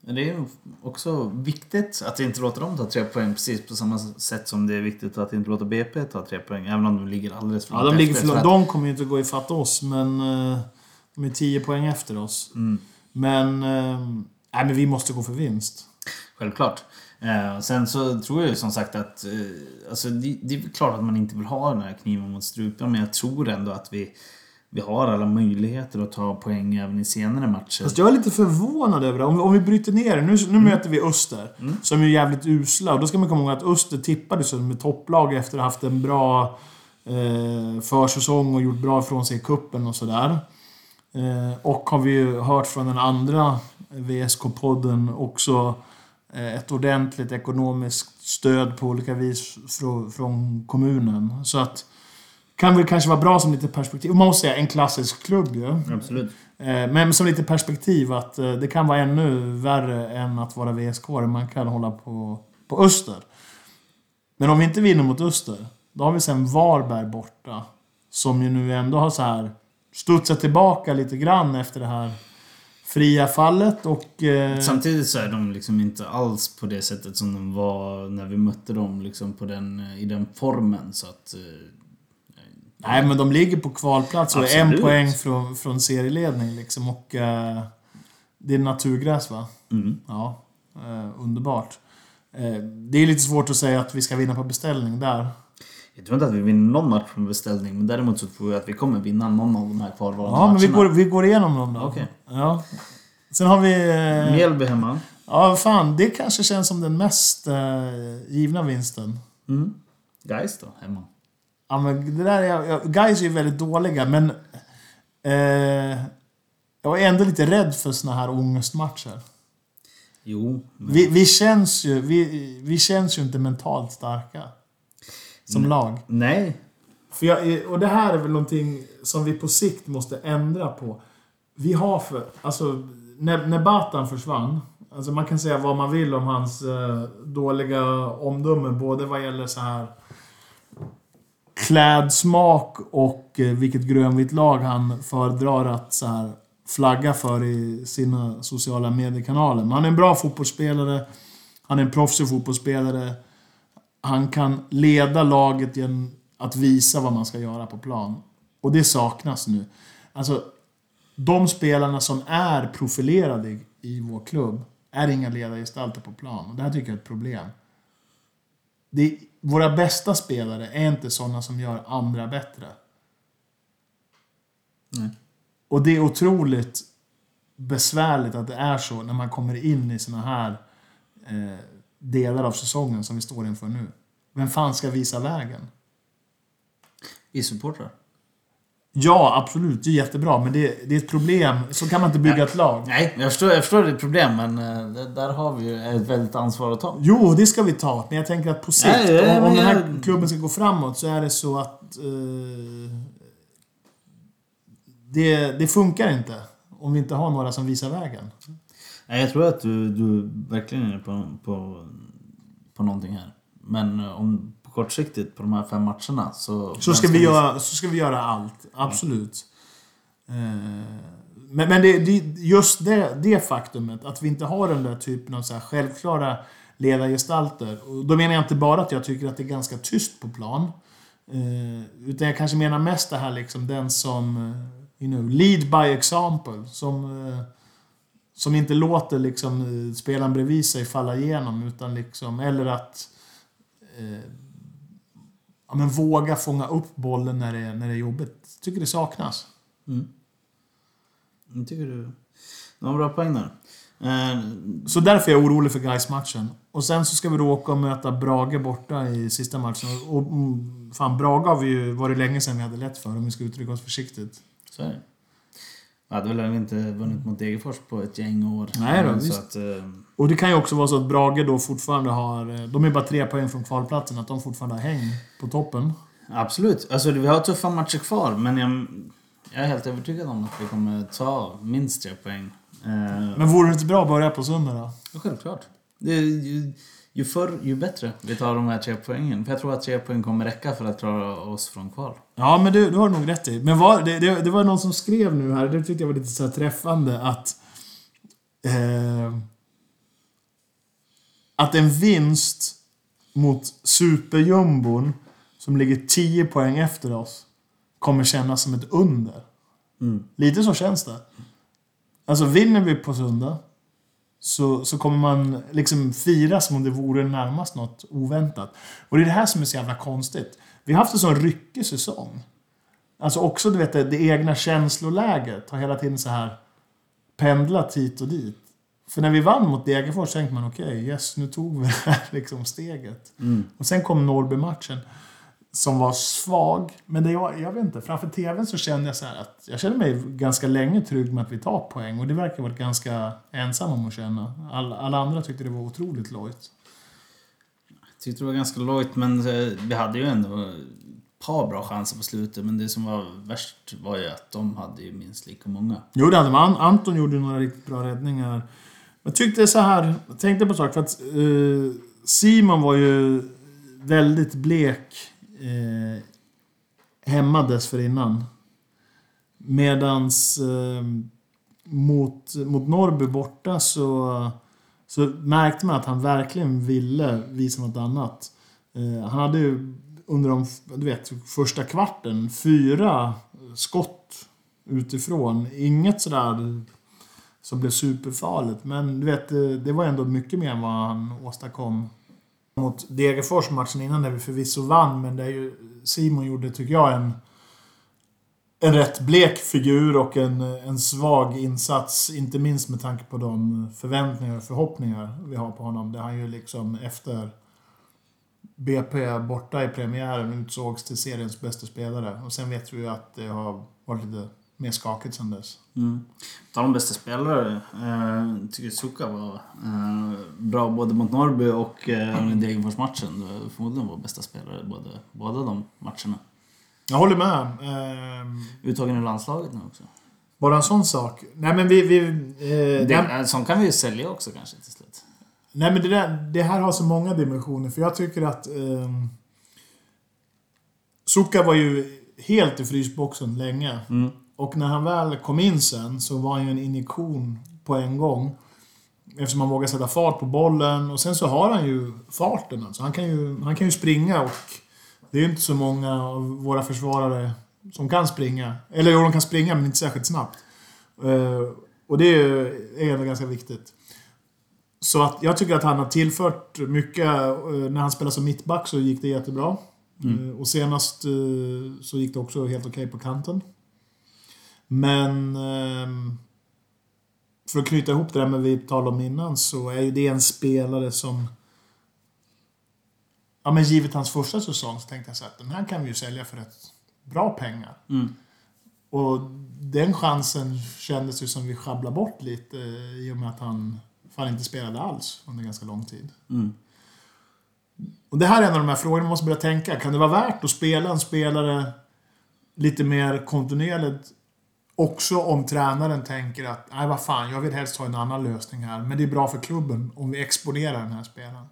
Men det är också viktigt att inte låta dem ta tre poäng precis på samma sätt som det är viktigt att inte låta BP ta tre poäng. Även om de ligger alldeles för Ja, långt de, ligger efter. för, att- de kommer ju inte gå ifatt oss, men eh, de är 10 poäng efter oss. Mm. Men, nej, men vi måste gå för vinst. Självklart. Eh, sen så tror jag som sagt att... Eh, alltså det, det är klart att man inte vill ha den här kniven mot strupen men jag tror ändå att vi, vi har alla möjligheter att ta poäng även i senare matcher. Fast jag är lite förvånad över det. Om, om vi bryter ner det. Nu, nu möter vi Öster, som är jävligt usla. Och då ska man komma ihåg att Öster tippades som ett topplag efter att ha haft en bra eh, försäsong och gjort bra ifrån sig i kuppen och sådär. Eh, och har vi ju hört från den andra VSK-podden också eh, ett ordentligt ekonomiskt stöd på olika vis från, från kommunen. Så att kan väl kanske vara bra som lite perspektiv. Man måste säga en klassisk klubb ju. Absolut. Eh, Men som lite perspektiv att eh, det kan vara ännu värre än att vara VSK. Man kan hålla på, på Öster. Men om vi inte vinner mot Öster, då har vi sen Varberg borta. Som ju nu ändå har så här studsat tillbaka lite grann efter det här fria fallet och... Eh, Samtidigt så är de liksom inte alls på det sättet som de var när vi mötte dem liksom på den, i den formen. Så att... Eh, nej, men de ligger på kvalplats och är en poäng från, från serieledning liksom. Och eh, det är naturgräs va? mm. Ja, eh, underbart. Eh, det är lite svårt att säga att vi ska vinna på beställning där. Jag tror inte att vi vinner någon match på beställning men däremot så tror jag att vi kommer vinna någon av de här kvarvarande Ja, men vi matcherna. går, vi går igenom dem då. Okej. Ja. Sen har vi... Eh, Mjällby hemma. ja, fan. Det kanske känns som den mest eh, givna vinsten. Mm. Gais då, hemma. Ja, men det där är... Guys är ju väldigt dåliga, men... Eh, jag är ändå lite rädd för såna här ångestmatcher. Jo, men Vi, vi, känns ju, vi, vi känns ju inte mentalt starka. Som lag. nej. För jag, och det här är väl någonting som vi på sikt måste ändra på. Vi har för... Alltså, när, när Batan försvann. Alltså man kan säga vad man vill om hans eh, dåliga omdöme. Både vad gäller så här klädsmak och eh, vilket grönvitt lag han föredrar att så här flagga för i sina sociala mediekanaler. Men han är en bra fotbollsspelare. Han är en proffsig fotbollsspelare. Han kan leda laget genom att visa vad man ska göra på plan. Och det saknas nu. Alltså, de spelarna som är profilerade i, i vår klubb är inga ledargestalter på plan. Och det här tycker jag är ett problem. Det, våra bästa spelare är inte sådana som gör andra bättre. Nej. Och det är otroligt besvärligt att det är så när man kommer in i såna här eh, delar av säsongen som vi står inför nu. Vem fan ska visa vägen? Vi supportrar. Ja, absolut. Det är jättebra. Men det, det är ett problem. Så kan man inte bygga ett lag. Nej, jag förstår, jag förstår ditt problem men eh, där har vi ju ett väldigt ansvar att ta. Jo, det ska vi ta. Men jag tänker att på sikt, Nej, om, om den här klubben ska gå framåt, så är det så att... Eh, det, det funkar inte. Om vi inte har några som visar vägen. Nej, jag tror att du, du verkligen är på, på, på någonting här. Men eh, om kortsiktigt på de här fem matcherna så... Så ska, vi göra, så ska vi göra allt. Absolut. Eh, Men, men det, det, just det, det faktumet att vi inte har den där typen av så självklara ledargestalter. Och då menar jag inte bara att jag tycker att det är ganska tyst på plan. Eh, utan jag kanske menar mest det här liksom den som... eh, You know, lead by example. Som, som inte låter liksom spelaren bredvid sig falla igenom. Utan liksom, eller att... Eh, ja, men våga fånga upp bollen när det, är- när det är jobbigt. Tycker det saknas. Mm. Jag tycker du... Har en bra poäng där. Eh, Så därför är jag orolig för guys matchen Och sen så ska vi då åka och möta Brage borta i sista matchen. Och, och mm, fan, Brage har vi ju varit länge sedan vi hade lätt för, om vi ska uttrycka oss försiktigt. så är det. Jag hade väl inte vunnit mot Degerfors på ett gäng år. Nej då, så visst. att, eh, Och det kan ju också vara så att Brage då fortfarande har... eh, De är bara tre poäng från kvalplatsen, att de fortfarande har häng på toppen. Absolut. Alltså, vi har tuffa matcher kvar, men jag, jag är helt övertygad om att vi kommer ta minst tre poäng. Eh, Men vore det inte bra att börja på söndag då? Självklart. Det är ju, ju förr, ju bättre vi tar de här tre poängen. För jag tror att tre poäng kommer räcka för att klara oss från kval. Ja, men du, du har nog rätt i. Men var, det, det, det var någon som skrev nu här, det tyckte jag var lite så här träffande, att... Eh, att en vinst mot superjumbon som ligger 10 poäng efter oss kommer kännas som ett under. Lite så känns det. Alltså vinner vi på söndag så, så kommer man liksom fira som om det vore närmast något oväntat. Och det är det här som är så jävla konstigt. Vi har haft en sån ryckig säsong. Alltså också du vet det, det egna känsloläget har hela tiden så här pendlat hit och dit. För när vi vann mot Degerfors tänkte man okej, yes, nu tog vi det här liksom steget. Och sen kom Norrby-matchen som var svag. Men det var, jag vet inte, framför TVn så kände jag så här att jag kände mig ganska länge trygg med att vi tar poäng. Och det verkar ha varit ganska ensam om att känna. Alla, alla andra tyckte det var otroligt lojt. Tyckte det var ganska lojt men eh, vi hade ju ändå ett par bra chanser på slutet. Men det som var värst var ju att de hade ju minst lika många. Jo, det hade man. Anton gjorde några riktigt bra räddningar. Jag tyckte så här, jag tänkte på en sak för att eh, Simon var ju väldigt blek eh, hemma dessförinnan. Medans eh, mot, mot Norrby borta så, så märkte man att han verkligen ville visa något annat. Eh, han hade ju under de du vet, första kvarten fyra skott utifrån. Inget sådär som blev superfarligt. Men du vet, eh, det, var ändå mycket mer än vad han åstadkom mot Degerfors matchen innan där vi förvisso vann. Men där ju Simon gjorde, tycker jag, en, en rätt blek figur och en, en svag insats. Inte minst med tanke på de förväntningar och förhoppningar vi har på honom. Där han ju liksom efter BP borta i premiären utsågs till seriens bästa spelare. Och sen vet vi ju att det har varit lite mer skakigt sen dess. Mm. Tal om bästa spelare. Eh, tycker Suka var eh, bra både mot Norrby och eh, i Degerfors-matchen. Var Förmodligen vår bästa spelare både, båda de matcherna. Jag håller med. Ehm, Uttagen i landslaget nu också. bara en sån sak. Nej men vi... vi eh, Det, nej, eh, sånt kan vi ju sälja också kanske till slut. nej men det, där, det här har så många dimensioner. För jag tycker att... Um, Suka var ju helt i frysboxen länge. Och när han väl kom in sen så var han ju en injektion på en gång. Eftersom han vågar sätta fart på bollen. Och sen så har han ju farten alltså. Han kan ju, han kan ju springa och det är ju inte så många av våra försvarare som kan springa. Eller jo, de kan springa men inte särskilt snabbt. Eh, och det är ändå ganska viktigt. Så att jag tycker att han har tillfört mycket. eh, När han spelade som mittback så gick det jättebra. Eh, Och senast så gick det också helt okej på kanten. Men ehm, för att knyta ihop det där med vi talade om innan så är ju det en spelare som... Ja men givet hans första säsong så tänkte jag så att den här kan vi ju sälja för rätt bra pengar. Mm. Och den chansen kändes ju som vi sjabblade bort lite eh, i och med att han fan inte spelade alls under ganska lång tid. Mm. Och det här är en av de här frågorna man måste börja tänka. Kan det vara värt att spela en spelare lite mer kontinuerligt också om tränaren tänker att nej vad fan, jag vill helst ha en annan lösning här. Men det är bra för klubben om vi exponerar den här spelaren.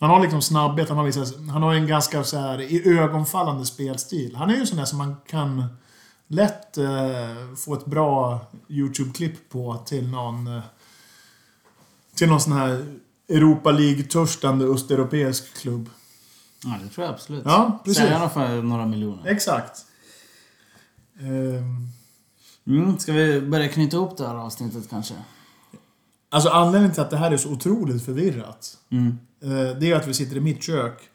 Han har liksom snabbhet, han har, vissa, han har en ganska så här i ögonfallande spelstil. Han är ju en sån där som man kan lätt eh, få ett bra YouTube-klipp på till någon eh, till någon sån här Europa League-törstande östeuropeisk klubb. Ja, det tror jag absolut. Ja, precis. Sälja för några miljoner. Exakt. Ehm, Mm. Ska vi börja knyta ihop det här avsnittet kanske? alltså anledningen till att det här är så otroligt förvirrat. Mm. eh, det är att vi sitter i mitt kök.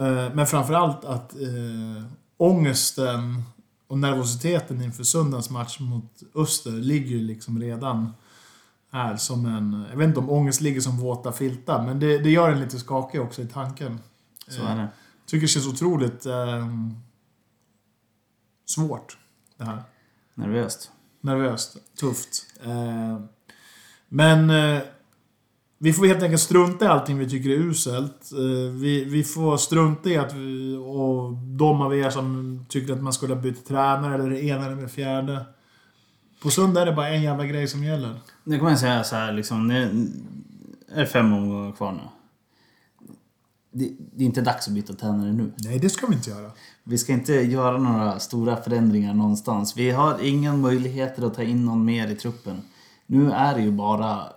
Eh, men framförallt att eh, ångesten och nervositeten inför söndagens match mot Öster ligger ju liksom redan här som en... Jag vet inte om ångest ligger som våta filtar, men det, det gör en lite skakig också i tanken. Så är det. tycker det känns otroligt eh, svårt, det här. Nervöst. Nervöst, tufft. Eh, men eh, vi får helt enkelt strunta i allting vi tycker är uselt. Eh, vi, vi får strunta i att vi, och de av er som tycker att man skulle ha bytt tränare eller det ena eller det fjärde. På söndag är det bara en jävla grej som gäller. Nu kommer jag säga så här liksom. Det är fem omgångar kvar nu. Det, det är inte dags att byta tränare nu. Nej, det ska vi inte göra. Vi ska inte göra några stora förändringar någonstans. Vi har inga möjligheter att ta in någon mer i truppen. Nu är det ju bara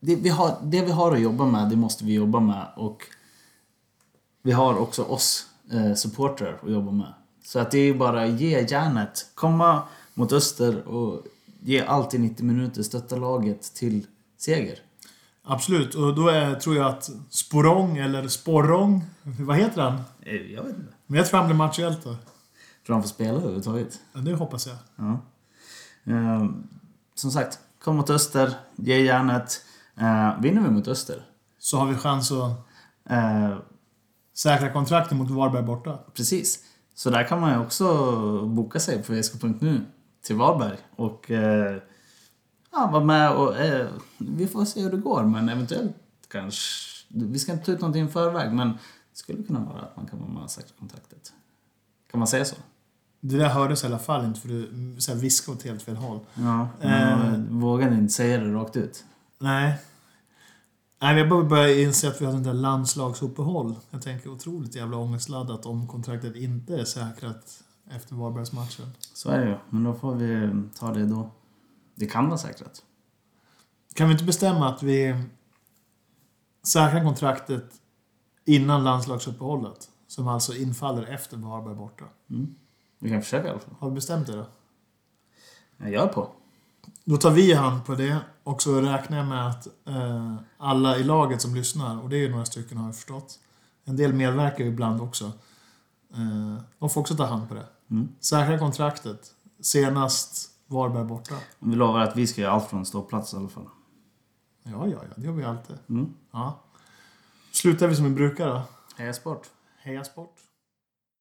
det, vi har, det vi har att jobba med, det måste vi jobba med. Och vi har också oss eh, supportrar att jobba med. Så att det är bara ge järnet. Komma mot öster och ge allt i 90 minuter. Stötta laget till seger. Absolut, och då är, tror jag att Sporong, eller Sporrong, vad heter han? Eh, Jag vet inte. Men jag tror han blir matchhjälte. Tror han får spela överhuvudtaget? Ja, det hoppas jag. Ja. Eh, som sagt, kom mot öster. Ge järnet. Eh, vinner vi mot öster. Så har vi chans att Eh, säkra kontrakten mot Varberg borta. Precis. Så där kan man ju också boka sig på vsk.nu till Varberg och eh, ja, vara med och eh, vi får se hur det går men eventuellt kanske, vi ska inte ta ut någonting i förväg men det skulle kunna vara att man kan vara med och säkra kontraktet. Kan man säga så? Det där hördes i alla fall inte för du så här viskade åt helt fel håll. Ja, Eh. jag vågade inte säga det rakt ut. Nej. Nej, bara börjat inse att vi har sånt där landslagsuppehåll. Jag tänker otroligt jävla ångestladdat om kontraktet inte är säkrat efter Varbergsmatchen. Så är det ju, men då får vi ta det då. Det kan vara säkrat. Kan vi inte bestämma att vi säkrar kontraktet innan landslagsuppehållet? Som alltså infaller efter Varberg borta. Mm. Vi kan försöka i alla fall. Har vi bestämt det då? Jag är på. Då tar vi hand på det och så räknar jag med att eh, alla i laget som lyssnar, och det är ju några stycken har jag förstått. En del medverkar ju ibland också. Eh, de får också ta hand på det. Mm. Säkra kontraktet. Senast Varberg borta. Vi lovar att vi ska göra allt från ståplats i alla fall. Ja, ja, ja. Det gör vi alltid. Mm. Ja. Slutar vi som vi brukar då. Heja sport! Heja sport!